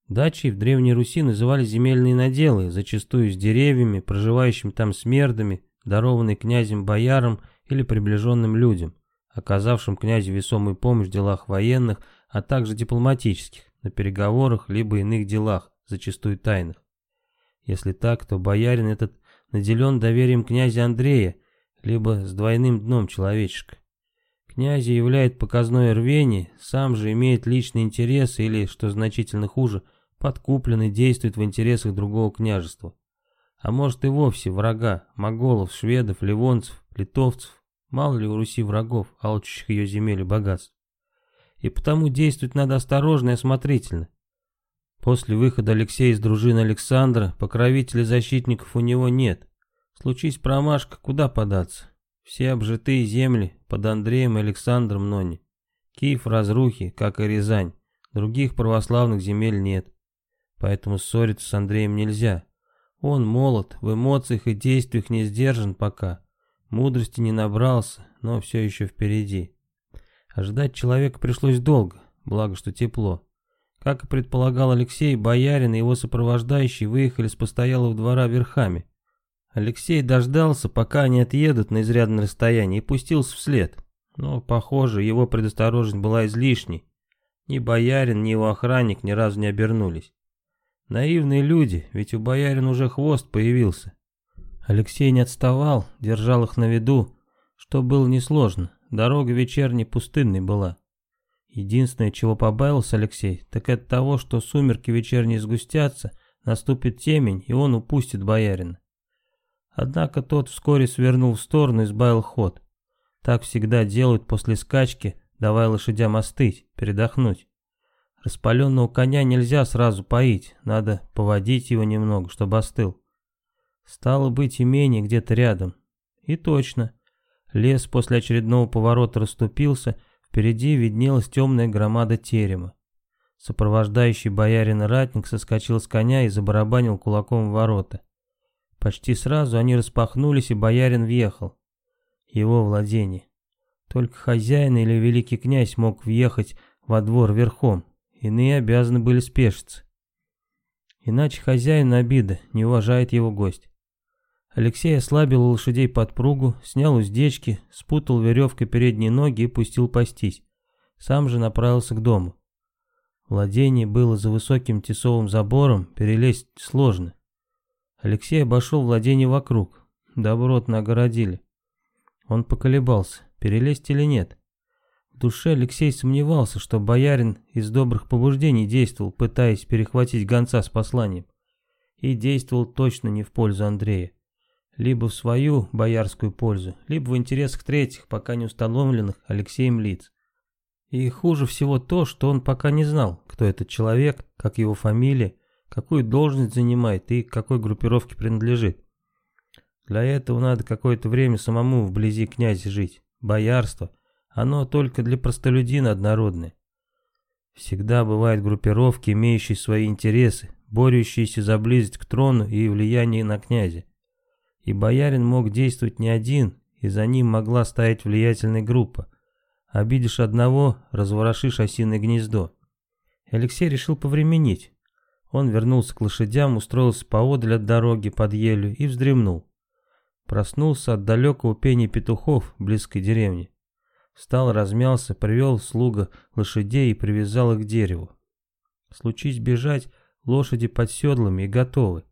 Дачи в Древней Руси называли земельные наделы, зачастую с деревьями, проживающими там смердами, дарованные князем боярам или приближенным людям, оказавшим князю весомую помощь в делах военных, а также дипломатических на переговорах либо иных делах, зачастую тайных. Если так, то боярин этот наделен доверием князя Андрея, либо с двойным дном человечешка. Князя являет показное рвение, сам же имеет личный интерес или, что значительно хуже, подкуплен и действует в интересах другого княжества. А может и вовсе врага, моголов, шведов, ливонцев, литовцев, мало ли у Руси врагов, алчущих ее земель и богатств и потому действовать надо осторожно и осмотрительно. После выхода Алексея из дружины Александра покровителей защитников у него нет. Случись промашка, куда податься? Все обжитые земли под Андреем и Александром Нони. Киев разрухи, как и Рязань. Других православных земель нет. Поэтому ссориться с Андреем нельзя. Он молод, в эмоциях и действиях не сдержан пока. Мудрости не набрался, но все еще впереди. Ожидать человека пришлось долго, благо что тепло. Как и предполагал Алексей, боярин и его сопровождающие выехали с постоялого двора верхами. Алексей дождался, пока они отъедут на изрядное расстояние, и пустился вслед. Но, похоже, его предосторожность была излишней. Ни боярин, ни его охранник ни разу не обернулись. Наивные люди, ведь у боярина уже хвост появился. Алексей не отставал, держал их на виду, что было несложно. Дорога вечерней пустынной была. Единственное, чего побавился Алексей, так это того, что сумерки вечерние сгустятся, наступит темень, и он упустит боярина. Однако тот вскоре свернул в сторону и сбавил ход. Так всегда делают после скачки, давая лошадям остыть, передохнуть. Распаленного коня нельзя сразу поить, надо поводить его немного, чтобы остыл. Стало быть, имение где-то рядом. И точно, Лес после очередного поворота расступился, впереди виднелась темная громада терема. Сопровождающий боярина ратник соскочил с коня и забарабанил кулаком в ворота. Почти сразу они распахнулись, и боярин въехал. Его владение. Только хозяин или великий князь мог въехать во двор верхом, иные обязаны были спешиться. Иначе хозяин обида, не уважает его гость. Алексей ослабил лошадей подпругу, снял уздечки, спутал веревкой передние ноги и пустил пастись. Сам же направился к дому. Владение было за высоким тесовым забором, перелезть сложно. Алексей обошел владение вокруг. Добротно огородили. Он поколебался, перелезть или нет. В душе Алексей сомневался, что боярин из добрых побуждений действовал, пытаясь перехватить гонца с посланием. И действовал точно не в пользу Андрея либо в свою боярскую пользу, либо в интересах третьих, пока не установленных Алексеем лиц. И хуже всего то, что он пока не знал, кто этот человек, как его фамилия, какую должность занимает и к какой группировке принадлежит. Для этого надо какое-то время самому вблизи князя жить. Боярство, оно только для простолюдина однородное. Всегда бывают группировки, имеющие свои интересы, борющиеся за близость к трону и влияние на князя. И боярин мог действовать не один, и за ним могла стоять влиятельная группа. Обидишь одного, разворошишь осиное гнездо. Алексей решил повременить. Он вернулся к лошадям, устроился поодаль от дороги под елью и вздремнул. Проснулся от далекого пения петухов близкой деревни. Встал, размялся, привел слуга лошадей и привязал их к дереву. Случись бежать, лошади под седлами и готовы.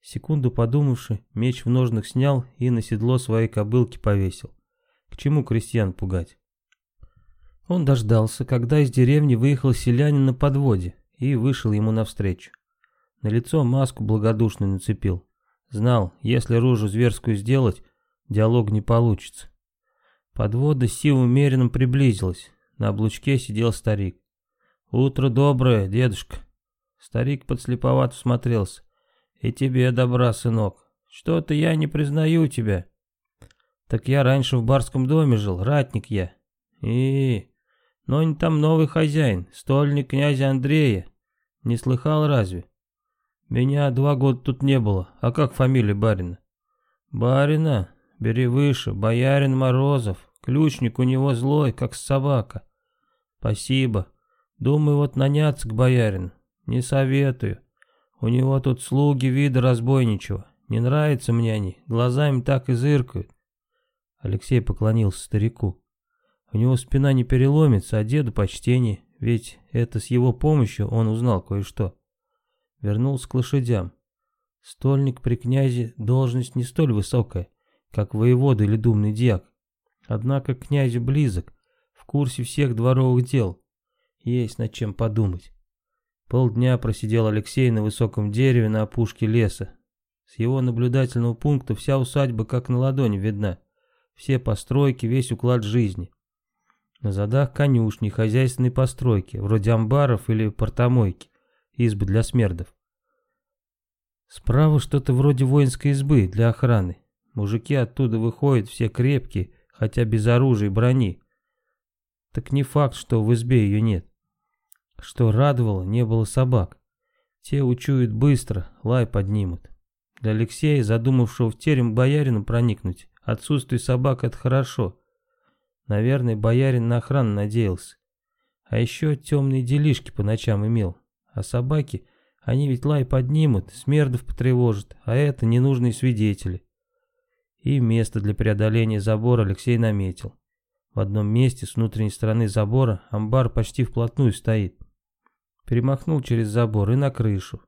Секунду подумавши, меч в ножнах снял и на седло своей кобылки повесил. К чему крестьян пугать? Он дождался, когда из деревни выехал селянин на подводе и вышел ему навстречу. На лицо маску благодушно нацепил. Знал, если рожу зверскую сделать, диалог не получится. Подвода силу умеренным приблизилась. На облучке сидел старик. «Утро доброе, дедушка». Старик подслеповато смотрелся. И тебе добра, сынок. Что-то я не признаю тебя. Так я раньше в барском доме жил, ратник я. И, но не там новый хозяин, стольник князя Андрея. Не слыхал разве? Меня два года тут не было. А как фамилия барина? Барина? Бери выше, боярин Морозов. Ключник у него злой, как собака. Спасибо. Думаю, вот наняться к боярину. Не советую. У него тут слуги вида разбойничего. Не нравятся мне они, глазами так и зыркают. Алексей поклонился старику. У него спина не переломится, а деду почтение, ведь это с его помощью он узнал кое-что. Вернулся к лошадям. Стольник при князе должность не столь высокая, как воевода или думный дьяк. Однако к близок, в курсе всех дворовых дел. Есть над чем подумать. Полдня просидел Алексей на высоком дереве на опушке леса. С его наблюдательного пункта вся усадьба как на ладони видна. Все постройки, весь уклад жизни. На задах конюшни, хозяйственные постройки, вроде амбаров или портомойки, избы для смердов. Справа что-то вроде воинской избы для охраны. Мужики оттуда выходят все крепкие, хотя без оружия и брони. Так не факт, что в избе ее нет. Что радовало, не было собак. Те учуют быстро, лай поднимут. Для Алексея, задумавшего в терем боярину проникнуть, отсутствие собак — это хорошо. Наверное, боярин на охрану надеялся. А еще темные делишки по ночам имел. А собаки, они ведь лай поднимут, смердов потревожат, а это ненужные свидетели. И место для преодоления забора Алексей наметил. В одном месте с внутренней стороны забора амбар почти вплотную стоит перемахнул через забор и на крышу.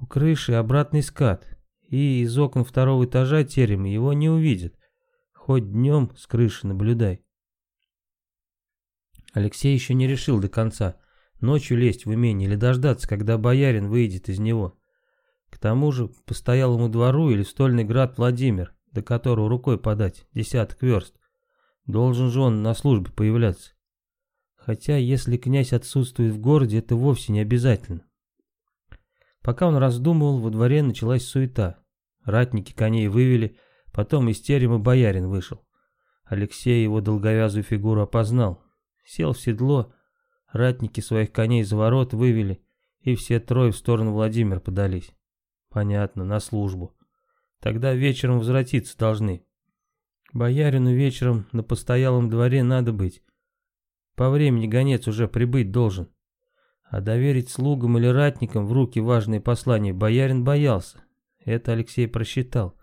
У крыши обратный скат, и из окон второго этажа терема его не увидят. Хоть днем с крыши наблюдай. Алексей еще не решил до конца, ночью лезть в имение или дождаться, когда боярин выйдет из него. К тому же постоялому двору или стольный град Владимир, до которого рукой подать, десяток верст. Должен же он на службе появляться. Хотя, если князь отсутствует в городе, это вовсе не обязательно. Пока он раздумывал, во дворе началась суета. Ратники коней вывели, потом из терема боярин вышел. Алексей его долговязую фигуру опознал. Сел в седло, ратники своих коней за ворот вывели, и все трое в сторону Владимира подались. Понятно, на службу. Тогда вечером возвратиться должны. Боярину вечером на постоялом дворе надо быть, по времени гонец уже прибыть должен. А доверить слугам или ратникам в руки важные послания боярин боялся. Это Алексей просчитал.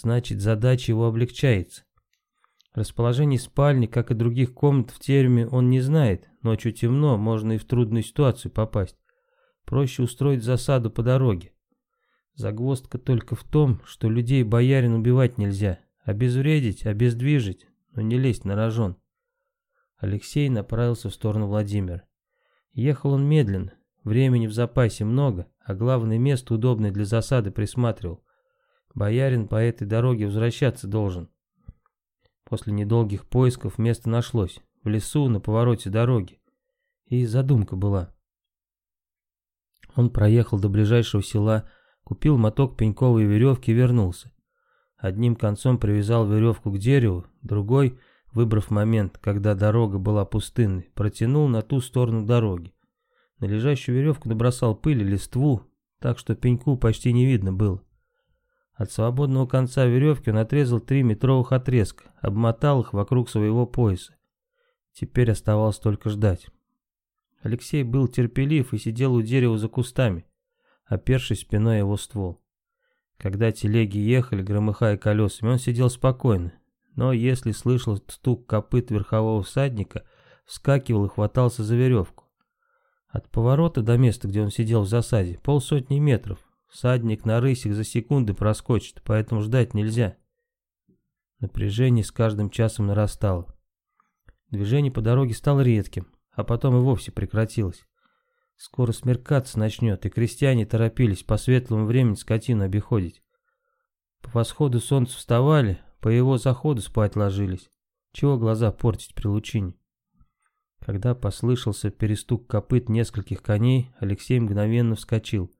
Значит задача его облегчается. Расположение спальни, как и других комнат в терме, он не знает. Ночью темно, можно и в трудную ситуацию попасть. Проще устроить засаду по дороге. Загвоздка только в том, что людей боярин убивать нельзя. Обезвредить, обездвижить, но не лезть на рожон. Алексей направился в сторону Владимира. Ехал он медленно, времени в запасе много, а главное место удобное для засады присматривал. Боярин по этой дороге возвращаться должен. После недолгих поисков место нашлось, в лесу на повороте дороги. И задумка была. Он проехал до ближайшего села, купил моток пеньковой веревки и вернулся. Одним концом привязал веревку к дереву, другой, выбрав момент, когда дорога была пустынной, протянул на ту сторону дороги. На лежащую веревку набросал пыль и листву, так что пеньку почти не видно было. От свободного конца веревки он отрезал три метровых отрезка, обмотал их вокруг своего пояса. Теперь оставалось только ждать. Алексей был терпелив и сидел у дерева за кустами, опершись спиной его ствол. Когда телеги ехали, громыхая колесами, он сидел спокойно, но если слышал стук копыт верхового всадника, вскакивал и хватался за веревку. От поворота до места, где он сидел в засаде, полсотни метров. Всадник на рысях за секунды проскочит, поэтому ждать нельзя. Напряжение с каждым часом нарастало. Движение по дороге стало редким, а потом и вовсе прекратилось. Скоро смеркаться начнет, и крестьяне торопились по светлому времени скотину обиходить. По восходу солнца вставали, по его заходу спать ложились. Чего глаза портить при лучине? Когда послышался перестук копыт нескольких коней, Алексей мгновенно вскочил.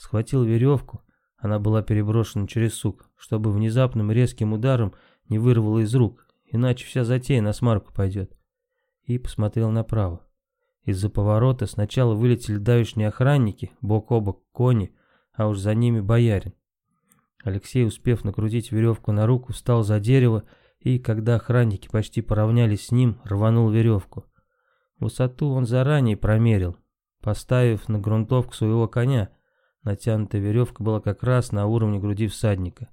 Схватил веревку, она была переброшена через сук, чтобы внезапным резким ударом не вырвало из рук, иначе вся затея на смарку пойдет. И посмотрел направо. Из-за поворота сначала вылетели давишние охранники, бок о бок кони, а уж за ними боярин. Алексей, успев накрутить веревку на руку, встал за дерево и, когда охранники почти поравнялись с ним, рванул веревку. Высоту он заранее промерил, поставив на грунтовку своего коня. Натянутая веревка была как раз на уровне груди всадника.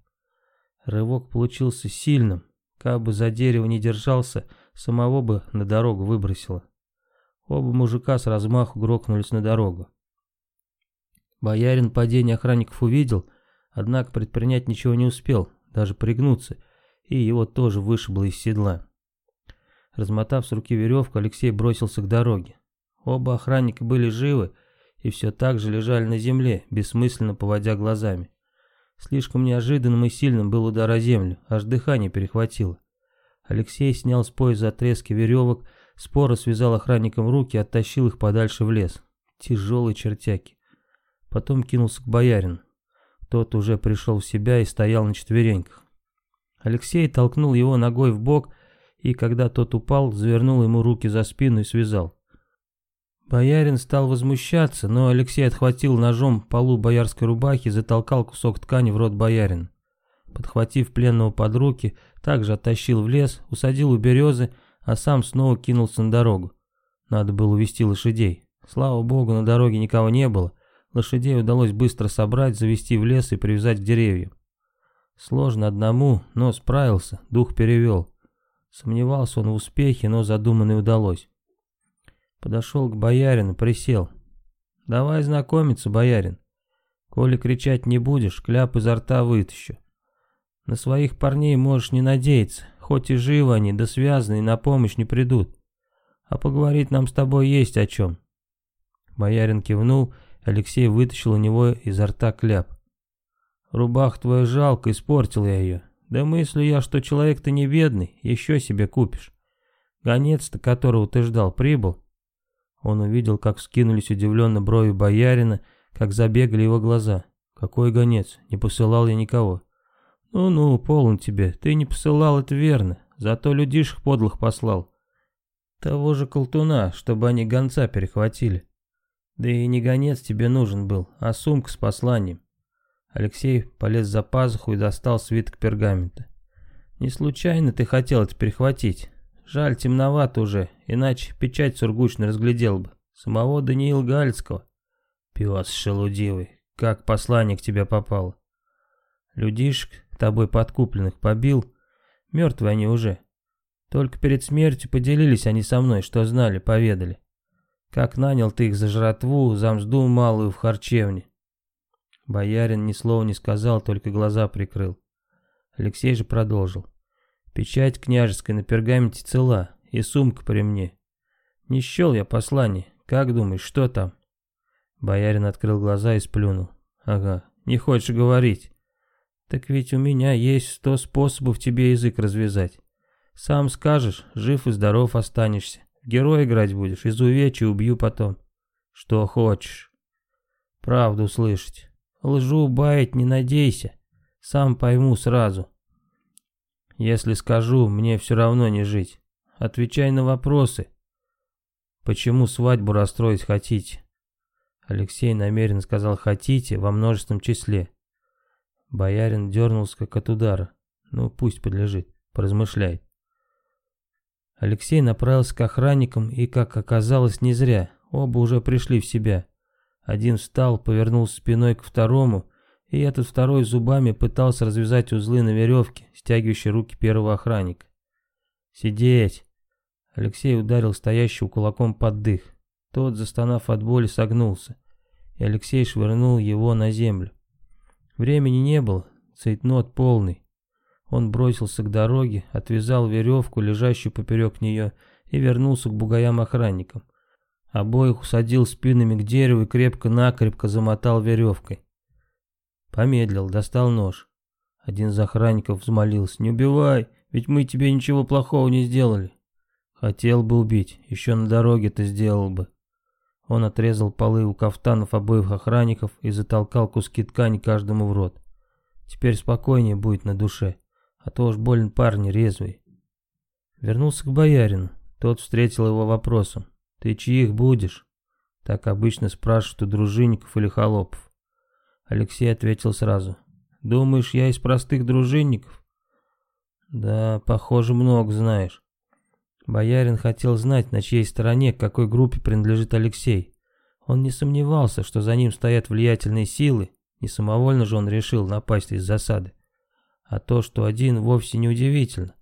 Рывок получился сильным, как бы за дерево не держался, самого бы на дорогу выбросило. Оба мужика с размаху грохнулись на дорогу. Боярин падение охранников увидел, однако предпринять ничего не успел, даже пригнуться, и его тоже вышибло из седла. Размотав с руки веревку, Алексей бросился к дороге. Оба охранника были живы и все так же лежали на земле, бессмысленно поводя глазами. Слишком неожиданным и сильным был удар о землю, аж дыхание перехватило. Алексей снял с пояса отрезки веревок, споро связал охранникам руки и оттащил их подальше в лес. Тяжелые чертяки. Потом кинулся к боярину. Тот уже пришел в себя и стоял на четвереньках. Алексей толкнул его ногой в бок и, когда тот упал, завернул ему руки за спину и связал. Боярин стал возмущаться, но Алексей отхватил ножом полу боярской рубахи и затолкал кусок ткани в рот боярина. Подхватив пленного под руки, также оттащил в лес, усадил у березы, а сам снова кинулся на дорогу. Надо было увести лошадей. Слава богу, на дороге никого не было. Лошадей удалось быстро собрать, завести в лес и привязать к деревьям. Сложно одному, но справился, дух перевел. Сомневался он в успехе, но задуманное удалось. Подошел к боярину, присел. «Давай знакомиться, боярин. Коли кричать не будешь, кляп изо рта вытащу. На своих парней можешь не надеяться, хоть и живы они, да связаны, и на помощь не придут. А поговорить нам с тобой есть о чем». Боярин кивнул, Алексей вытащил у него изо рта кляп. «Рубах твоя жалко, испортил я ее. Да мыслю я, что человек ты не бедный, еще себе купишь. Гонец-то, которого ты ждал, прибыл. Он увидел, как вскинулись удивленно брови боярина, как забегали его глаза. Какой гонец? Не посылал я никого. Ну-ну, полон тебе, ты не посылал, это верно. Зато людишек подлых послал. Того же колтуна, чтобы они гонца перехватили. Да и не гонец тебе нужен был, а сумка с посланием. Алексей полез за пазуху и достал свиток пергамента. «Не случайно ты хотел это перехватить. Жаль, темновато уже, иначе печать сургучно разглядел бы. Самого Даниила Галицкого. Пес шелудивый, как послание к тебе попало. Людишек тобой подкупленных побил. Мертвые они уже. Только перед смертью поделились они со мной, что знали, поведали. Как нанял ты их за жратву, за мзду малую в харчевне. Боярин ни слова не сказал, только глаза прикрыл. Алексей же продолжил. Печать княжеская на пергаменте цела, и сумка при мне. Не счел я послание. Как думаешь, что там? Боярин открыл глаза и сплюнул. Ага, не хочешь говорить. Так ведь у меня есть сто способов тебе язык развязать. Сам скажешь, жив и здоров останешься. Герой играть будешь, изувечу убью потом. Что хочешь. Правду услышать. Лжу баять не надейся. Сам пойму сразу. Если скажу, мне все равно не жить. Отвечай на вопросы. Почему свадьбу расстроить хотите? Алексей намеренно сказал «хотите» во множественном числе. Боярин дернулся как от удара. Ну, пусть подлежит, поразмышляет. Алексей направился к охранникам и, как оказалось, не зря. Оба уже пришли в себя. Один встал, повернулся спиной к второму, и этот второй зубами пытался развязать узлы на веревке, стягивающей руки первого охранника. «Сидеть!» Алексей ударил стоящего кулаком под дых. Тот, застонав от боли, согнулся, и Алексей швырнул его на землю. Времени не было, цейтнот полный. Он бросился к дороге, отвязал веревку, лежащую поперек нее, и вернулся к бугаям-охранникам. Обоих усадил спинами к дереву и крепко-накрепко замотал веревкой. Помедлил, достал нож. Один из охранников взмолился. «Не убивай, ведь мы тебе ничего плохого не сделали». Хотел бы убить, еще на дороге-то сделал бы. Он отрезал полы у кафтанов обоих охранников и затолкал куски ткани каждому в рот. Теперь спокойнее будет на душе, а то уж больно парни резвый. Вернулся к боярину. Тот встретил его вопросом. «Ты чьих будешь?» Так обычно спрашивают у дружинников или холопов. Алексей ответил сразу. «Думаешь, я из простых дружинников?» «Да, похоже, много знаешь. Боярин хотел знать, на чьей стороне, к какой группе принадлежит Алексей. Он не сомневался, что за ним стоят влиятельные силы, не самовольно же он решил напасть из засады. А то, что один, вовсе не удивительно.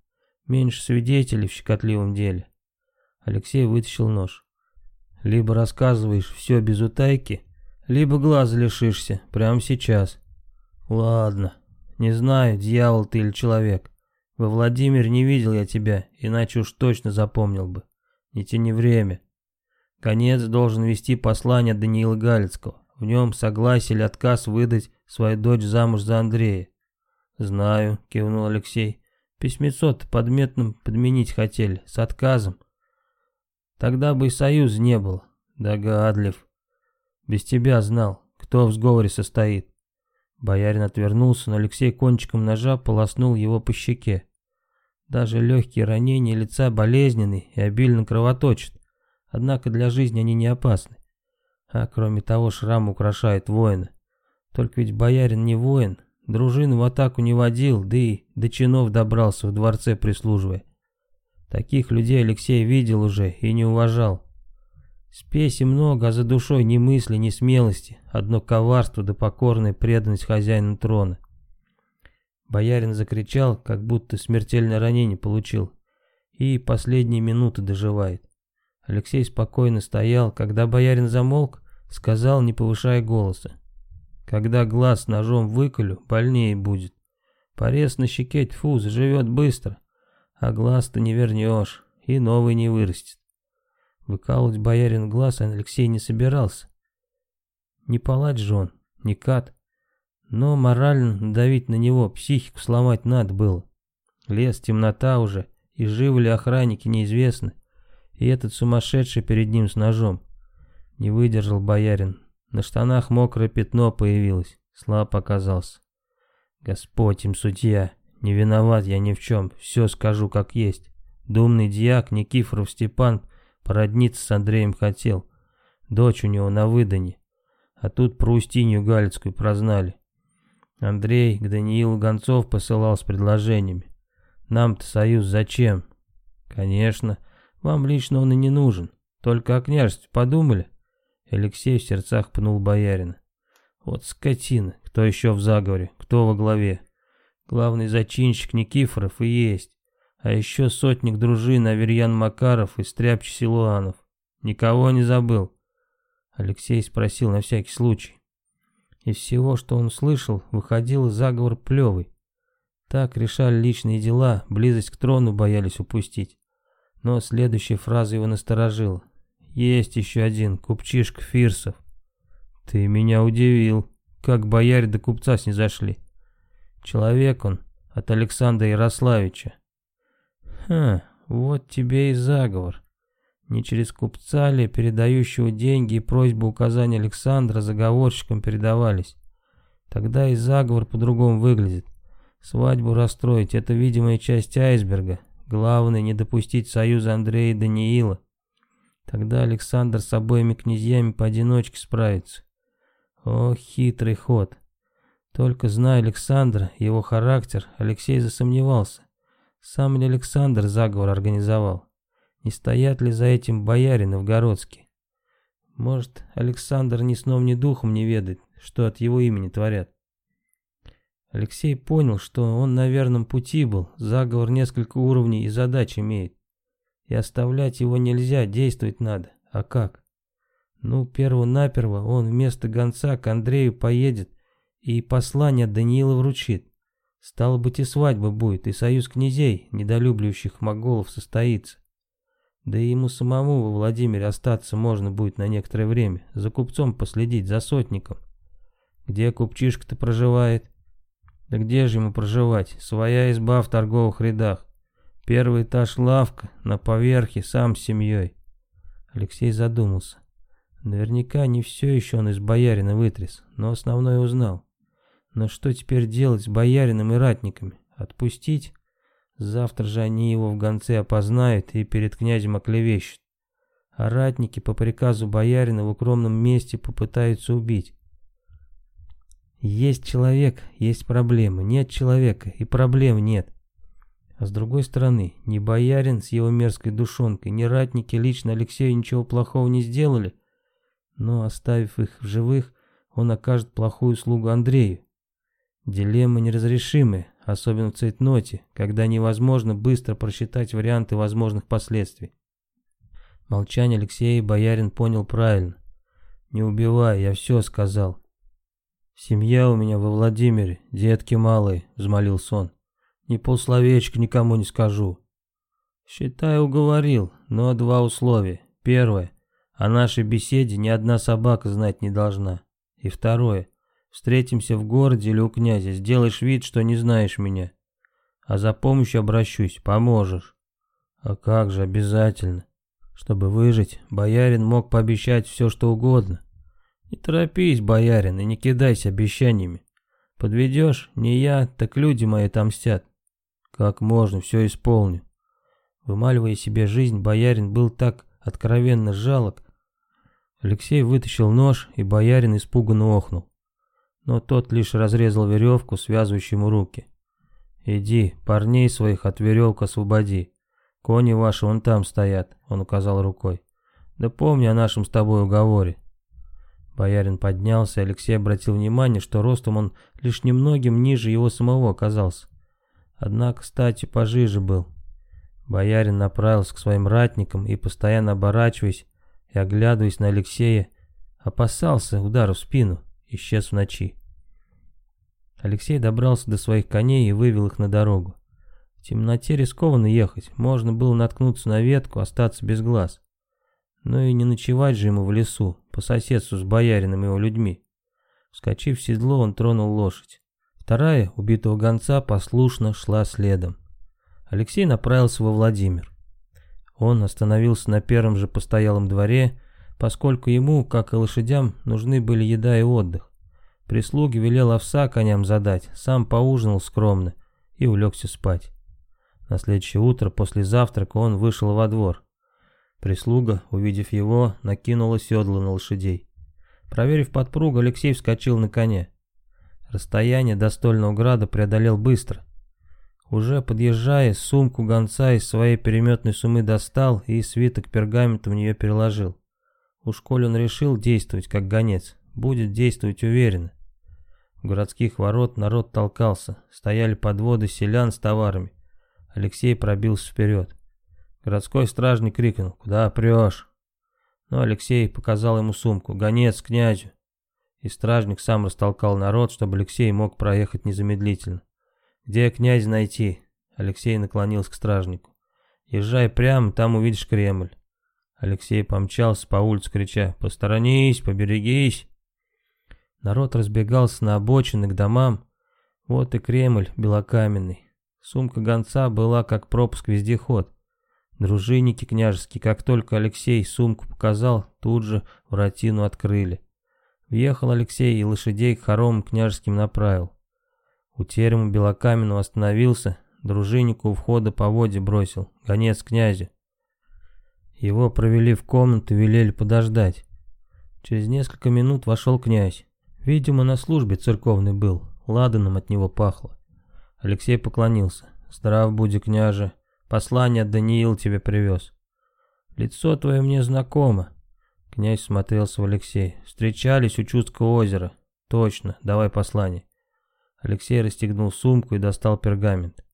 Меньше свидетелей в щекотливом деле. Алексей вытащил нож. Либо рассказываешь все без утайки, либо глаза лишишься, прямо сейчас. Ладно, не знаю, дьявол ты или человек. Во Владимир не видел я тебя, иначе уж точно запомнил бы. Не тяни время. Конец должен вести послание Даниила Галицкого. В нем согласие или отказ выдать свою дочь замуж за Андрея. «Знаю», — кивнул Алексей. «Письмецо-то подметным подменить хотели, с отказом. Тогда бы и союза не было. Догадлив. Без тебя знал, кто в сговоре состоит. Боярин отвернулся, но Алексей кончиком ножа полоснул его по щеке. Даже легкие ранения лица болезненны и обильно кровоточат, однако для жизни они не опасны. А кроме того, шрам украшает воина. Только ведь боярин не воин, дружину в атаку не водил, да и до чинов добрался в дворце прислуживая. Таких людей Алексей видел уже и не уважал. Спеси много, а за душой ни мысли, ни смелости, одно коварство да покорная преданность хозяина трона. Боярин закричал, как будто смертельное ранение получил, и последние минуты доживает. Алексей спокойно стоял, когда боярин замолк, сказал, не повышая голоса. Когда глаз ножом выколю, больнее будет. Порез на щеке, тьфу, заживет быстро, а глаз-то не вернешь, и новый не вырастет. Выкалывать боярин глаз Алексей не собирался. Не палач же он, не кат. Но морально давить на него, психику сломать надо было. Лес, темнота уже, и живы ли охранники неизвестно. И этот сумасшедший перед ним с ножом. Не выдержал боярин. На штанах мокрое пятно появилось. Слаб оказался. Господь им судья. Не виноват я ни в чем. Все скажу как есть. Думный дьяк Никифоров Степан Породниться с Андреем хотел. Дочь у него на выдане. А тут про Устинью Галицкую прознали. Андрей к Даниилу Гонцов посылал с предложениями. Нам-то союз зачем? Конечно, вам лично он и не нужен. Только о княжестве подумали? Алексей в сердцах пнул боярина. Вот скотина, кто еще в заговоре, кто во главе? Главный зачинщик Никифоров и есть. А еще сотник дружины Аверьян Макаров и Стряпчий Силуанов. Никого не забыл. Алексей спросил на всякий случай. Из всего, что он слышал, выходил заговор плевый. Так решали личные дела, близость к трону боялись упустить. Но следующая фраза его насторожила. Есть еще один, купчишка Фирсов. Ты меня удивил, как бояре до купца снизошли. Человек он от Александра Ярославича. Ха, вот тебе и заговор. Не через купца ли, передающего деньги и просьбу указания Александра заговорщикам передавались. Тогда и заговор по-другому выглядит. Свадьбу расстроить – это видимая часть айсберга. Главное – не допустить союза Андрея и Даниила. Тогда Александр с обоими князьями поодиночке справится. О, хитрый ход. Только зная Александра, его характер, Алексей засомневался. Сам ли Александр заговор организовал? Не стоят ли за этим бояре новгородские? Может, Александр ни сном, ни духом не ведает, что от его имени творят. Алексей понял, что он на верном пути был, заговор несколько уровней и задач имеет. И оставлять его нельзя, действовать надо. А как? Ну, перво-наперво он вместо гонца к Андрею поедет и послание Даниила вручит. Стало быть, и свадьба будет, и союз князей, недолюбливающих моголов, состоится. Да и ему самому во Владимире остаться можно будет на некоторое время, за купцом последить, за сотником. Где купчишка-то проживает? Да где же ему проживать? Своя изба в торговых рядах. Первый этаж лавка, на поверхе, сам с семьей. Алексей задумался. Наверняка не все еще он из боярина вытряс, но основное узнал. Но что теперь делать с боярином и ратниками? Отпустить? Завтра же они его в гонце опознают и перед князем оклевещут. А ратники по приказу боярина в укромном месте попытаются убить. Есть человек, есть проблемы, нет человека и проблем нет. А с другой стороны, ни боярин с его мерзкой душонкой, ни ратники лично Алексею ничего плохого не сделали, но оставив их в живых, он окажет плохую услугу Андрею. Дилемма неразрешимая, особенно в цейтноте, когда невозможно быстро просчитать варианты возможных последствий. Молчание Алексея Боярин понял правильно. «Не убивай, я все сказал». «Семья у меня во Владимире, детки малые», — взмолился он. «Ни полсловечка никому не скажу». «Считай, уговорил, но два условия. Первое, о нашей беседе ни одна собака знать не должна. И второе, Встретимся в городе или у князя, сделаешь вид, что не знаешь меня. А за помощью обращусь, поможешь. А как же, обязательно. Чтобы выжить, боярин мог пообещать все, что угодно. Не торопись, боярин, и не кидайся обещаниями. Подведешь, не я, так люди мои отомстят. Как можно, все исполню. Вымаливая себе жизнь, боярин был так откровенно жалок. Алексей вытащил нож, и боярин испуганно охнул но тот лишь разрезал веревку, связывающую ему руки. «Иди, парней своих от веревок освободи. Кони ваши вон там стоят», — он указал рукой. «Да помни о нашем с тобой уговоре». Боярин поднялся, Алексей обратил внимание, что ростом он лишь немногим ниже его самого оказался. Однако, кстати, пожиже был. Боярин направился к своим ратникам и, постоянно оборачиваясь и оглядываясь на Алексея, опасался удара в спину исчез в ночи. Алексей добрался до своих коней и вывел их на дорогу. В темноте рискованно ехать, можно было наткнуться на ветку, остаться без глаз. Но и не ночевать же ему в лесу, по соседству с боярином и его людьми. Вскочив в седло, он тронул лошадь. Вторая, убитого гонца, послушно шла следом. Алексей направился во Владимир. Он остановился на первом же постоялом дворе поскольку ему, как и лошадям, нужны были еда и отдых. Прислуги велел овса коням задать, сам поужинал скромно и улегся спать. На следующее утро после завтрака он вышел во двор. Прислуга, увидев его, накинула седло на лошадей. Проверив подпругу, Алексей вскочил на коня. Расстояние до стольного града преодолел быстро. Уже подъезжая, сумку гонца из своей переметной сумы достал и свиток пергамента в нее переложил. Уж коль он решил действовать как гонец, будет действовать уверенно. У городских ворот народ толкался, стояли подводы селян с товарами. Алексей пробился вперед. Городской стражник крикнул «Куда прешь?». Но Алексей показал ему сумку «Гонец князю». И стражник сам растолкал народ, чтобы Алексей мог проехать незамедлительно. «Где князь найти?» Алексей наклонился к стражнику. «Езжай прямо, там увидишь Кремль». Алексей помчался по улице, крича «Посторонись, поберегись!» Народ разбегался на обочины к домам. Вот и Кремль белокаменный. Сумка гонца была как пропуск-вездеход. Дружинники княжеские, как только Алексей сумку показал, тут же воротину открыли. Въехал Алексей и лошадей к хоромам княжеским направил. У терема белокаменного остановился, дружиннику у входа по воде бросил, гонец князя. Его провели в комнату, велели подождать. Через несколько минут вошел князь. Видимо, на службе церковный был, ладаном от него пахло. Алексей поклонился. «Здрав буди, княже, послание Даниил тебе привез». «Лицо твое мне знакомо». Князь смотрелся в Алексей. «Встречались у Чудского озера». «Точно, давай послание». Алексей расстегнул сумку и достал пергамент.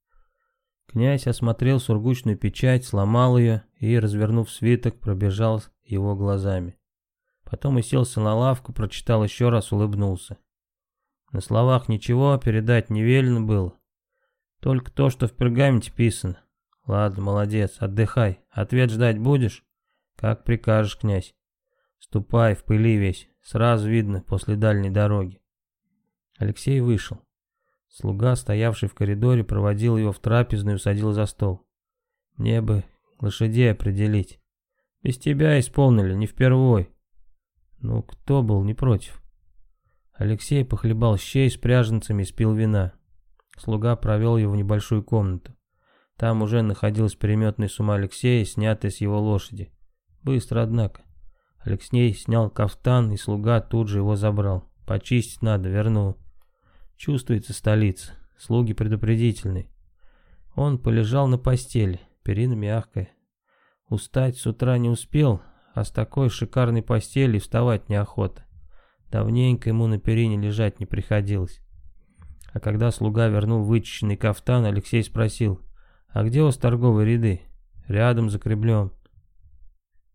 Князь осмотрел сургучную печать, сломал ее и, развернув свиток, пробежал его глазами. Потом уселся на лавку, прочитал еще раз, улыбнулся. На словах ничего передать не велено было. Только то, что в пергаменте писано. Ладно, молодец, отдыхай. Ответ ждать будешь? Как прикажешь, князь. Ступай, в пыли весь. Сразу видно, после дальней дороги. Алексей вышел. Слуга, стоявший в коридоре, проводил его в трапезную и усадил за стол. Мне бы лошадей определить. Без тебя исполнили, не впервой. Ну, кто был не против? Алексей похлебал щей с пряженцами и спил вина. Слуга провел его в небольшую комнату. Там уже находилась переметная сумма Алексея, снятая с его лошади. Быстро, однако. Алексей снял кафтан, и слуга тут же его забрал. Почистить надо, вернул. Чувствуется столица. Слуги предупредительные. Он полежал на постели, перина мягкая. Устать с утра не успел, а с такой шикарной постели вставать неохота. Давненько ему на перине лежать не приходилось. А когда слуга вернул вычищенный кафтан, Алексей спросил, «А где у вас торговые ряды?» «Рядом, за креблем».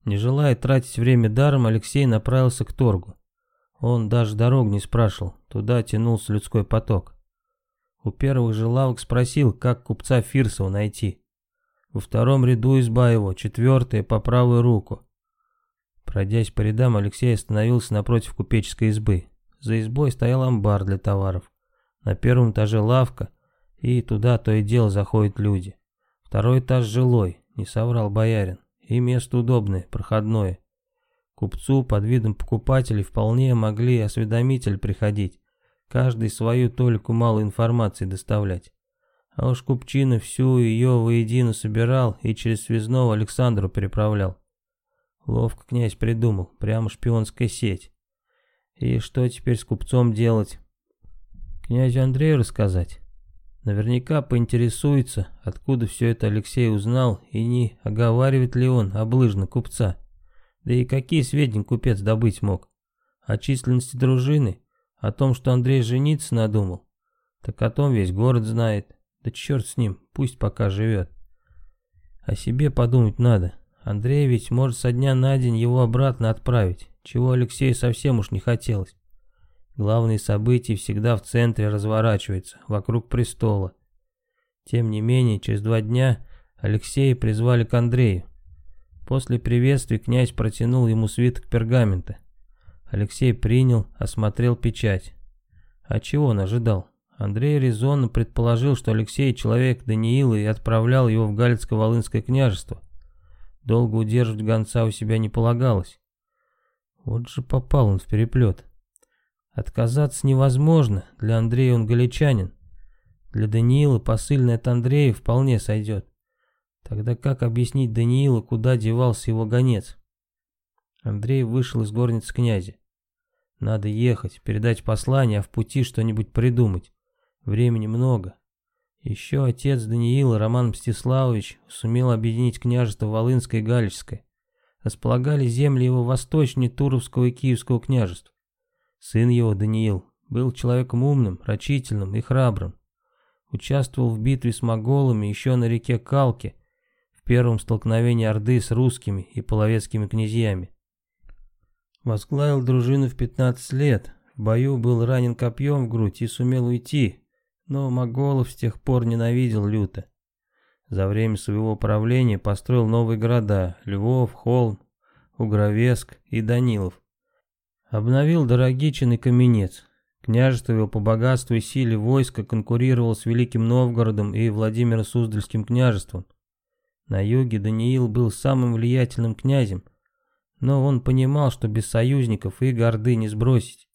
Не желая тратить время даром, Алексей направился к торгу. Он даже дорог не спрашивал, туда тянулся людской поток. У первых же лавок спросил, как купца Фирсова найти. Во втором ряду изба его, четвертая по правую руку. Пройдясь по рядам, Алексей остановился напротив купеческой избы. За избой стоял амбар для товаров. На первом этаже лавка, и туда то и дело заходят люди. Второй этаж жилой, не соврал боярин, и место удобное, проходное. Купцу под видом покупателей вполне могли осведомитель приходить, каждый свою толику малой информации доставлять. А уж купчина всю ее воедино собирал и через связного Александру переправлял. Ловко князь придумал, прямо шпионская сеть. И что теперь с купцом делать? Князю Андрею рассказать? Наверняка поинтересуется, откуда все это Алексей узнал, и не оговаривает ли он облыжно купца. Да и какие сведения купец добыть мог? О численности дружины? О том, что Андрей жениться надумал? Так о том весь город знает. Да черт с ним, пусть пока живет. О себе подумать надо. Андрей ведь может со дня на день его обратно отправить, чего Алексею совсем уж не хотелось. Главные события всегда в центре разворачиваются, вокруг престола. Тем не менее, через два дня Алексея призвали к Андрею. После приветствия князь протянул ему свиток пергамента. Алексей принял, осмотрел печать. А чего он ожидал? Андрей резонно предположил, что Алексей человек Даниила и отправлял его в Галицко-Волынское княжество. Долго удерживать гонца у себя не полагалось. Вот же попал он в переплет. Отказаться невозможно, для Андрея он галичанин. Для Даниила посыльный от Андрея вполне сойдет. Тогда как объяснить Даниилу, куда девался его гонец? Андрей вышел из горницы князя. Надо ехать, передать послание, а в пути что-нибудь придумать. Времени много. Еще отец Даниила, Роман Мстиславович, сумел объединить княжество Волынское и Галичское. Располагали земли его восточнее Туровского и Киевского княжеств. Сын его, Даниил, Был человеком умным, рачительным и храбрым. Участвовал в битве с моголами еще на реке Калке, первом столкновении Орды с русскими и половецкими князьями. Возглавил дружину в 15 лет, в бою был ранен копьем в грудь и сумел уйти, но моголов с тех пор ненавидел люто. За время своего правления построил новые города – Львов, Холм, Угровеск и Данилов. Обновил Дорогичин и Каменец. Княжество его по богатству и силе войска конкурировало с Великим Новгородом и Владимиро-Суздальским княжеством. На юге Даниил был самым влиятельным князем – но он понимал, что без союзников и горды не сбросить.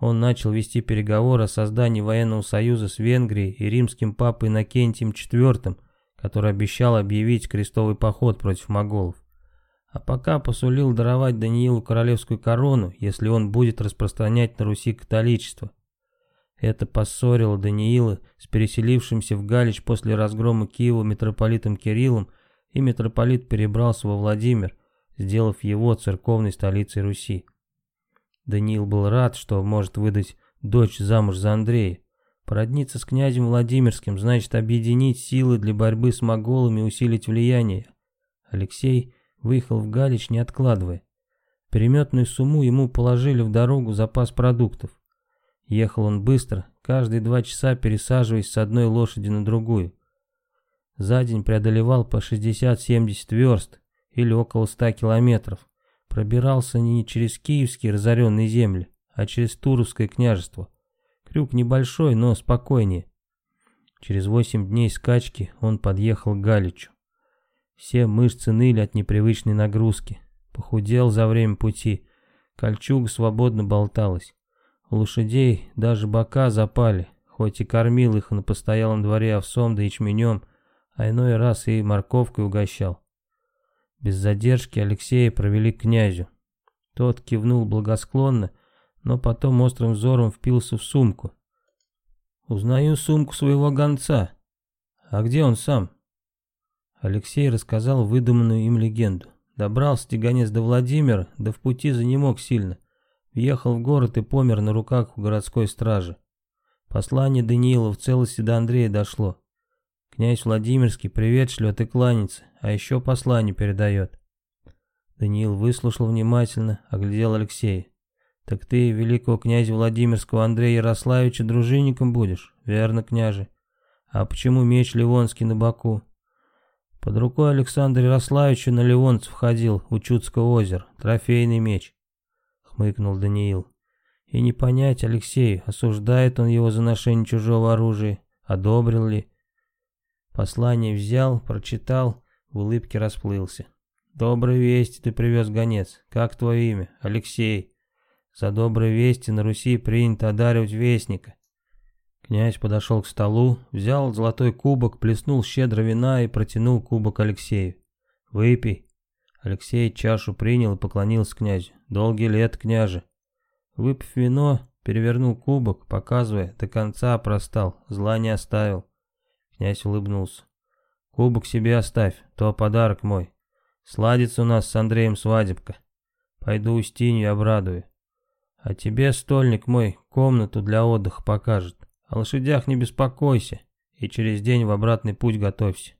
Он начал вести переговоры о создании военного союза с Венгрией и римским папой Иннокентием IV, который обещал объявить крестовый поход против моголов. А пока посулил даровать Даниилу королевскую корону, если он будет распространять на Руси католичество. Это поссорило Даниила с переселившимся в Галич после разгрома Киева митрополитом Кириллом, и митрополит перебрался во Владимир, сделав его церковной столицей Руси. Даниил был рад, что может выдать дочь замуж за Андрея. Породниться с князем Владимирским значит объединить силы для борьбы с моголами и усилить влияние. Алексей выехал в Галич, не откладывая. Переметную сумму ему положили в дорогу запас продуктов. Ехал он быстро, каждые два часа пересаживаясь с одной лошади на другую. За день преодолевал по 60-70 верст, или около ста километров, пробирался не через киевские разоренные земли, а через Туровское княжество. Крюк небольшой, но спокойнее. Через восемь дней скачки он подъехал к Галичу. Все мышцы ныли от непривычной нагрузки. Похудел за время пути. Кольчуга свободно болталась. У лошадей даже бока запали, хоть и кормил их на постоялом дворе овсом да ячменем, а иной раз и морковкой угощал. Без задержки Алексея провели к князю. Тот кивнул благосклонно, но потом острым взором впился в сумку. «Узнаю сумку своего гонца. А где он сам?» Алексей рассказал выдуманную им легенду. Добрался тяганец до Владимира, да в пути занемог сильно. Въехал в город и помер на руках у городской стражи. Послание Даниила в целости до Андрея дошло. Князь Владимирский привет шлет и кланяется, а еще послание передает. Даниил выслушал внимательно, оглядел Алексея. «Так ты великого князя Владимирского Андрея Ярославича дружинником будешь?» «Верно, княже. А почему меч Ливонский на боку?» «Под рукой Александра Ярославича на Ливонцев ходил у Чудского озера, трофейный меч», — хмыкнул Даниил. «И не понять Алексею, осуждает он его за ношение чужого оружия, одобрил ли, Послание взял, прочитал, в улыбке расплылся. «Добрые вести ты привез, гонец. Как твое имя? Алексей. За добрые вести на Руси принято одаривать вестника». Князь подошел к столу, взял золотой кубок, плеснул щедро вина и протянул кубок Алексею. «Выпей». Алексей чашу принял и поклонился князю. «Долгий лет, княже». Выпив вино, перевернул кубок, показывая, до конца простал, зла не оставил. Князь улыбнулся. Кубок себе оставь, то подарок мой. Сладится у нас с Андреем свадебка. Пойду Устинью обрадую. А тебе, стольник мой, комнату для отдыха покажет. О лошадях не беспокойся, и через день в обратный путь готовься.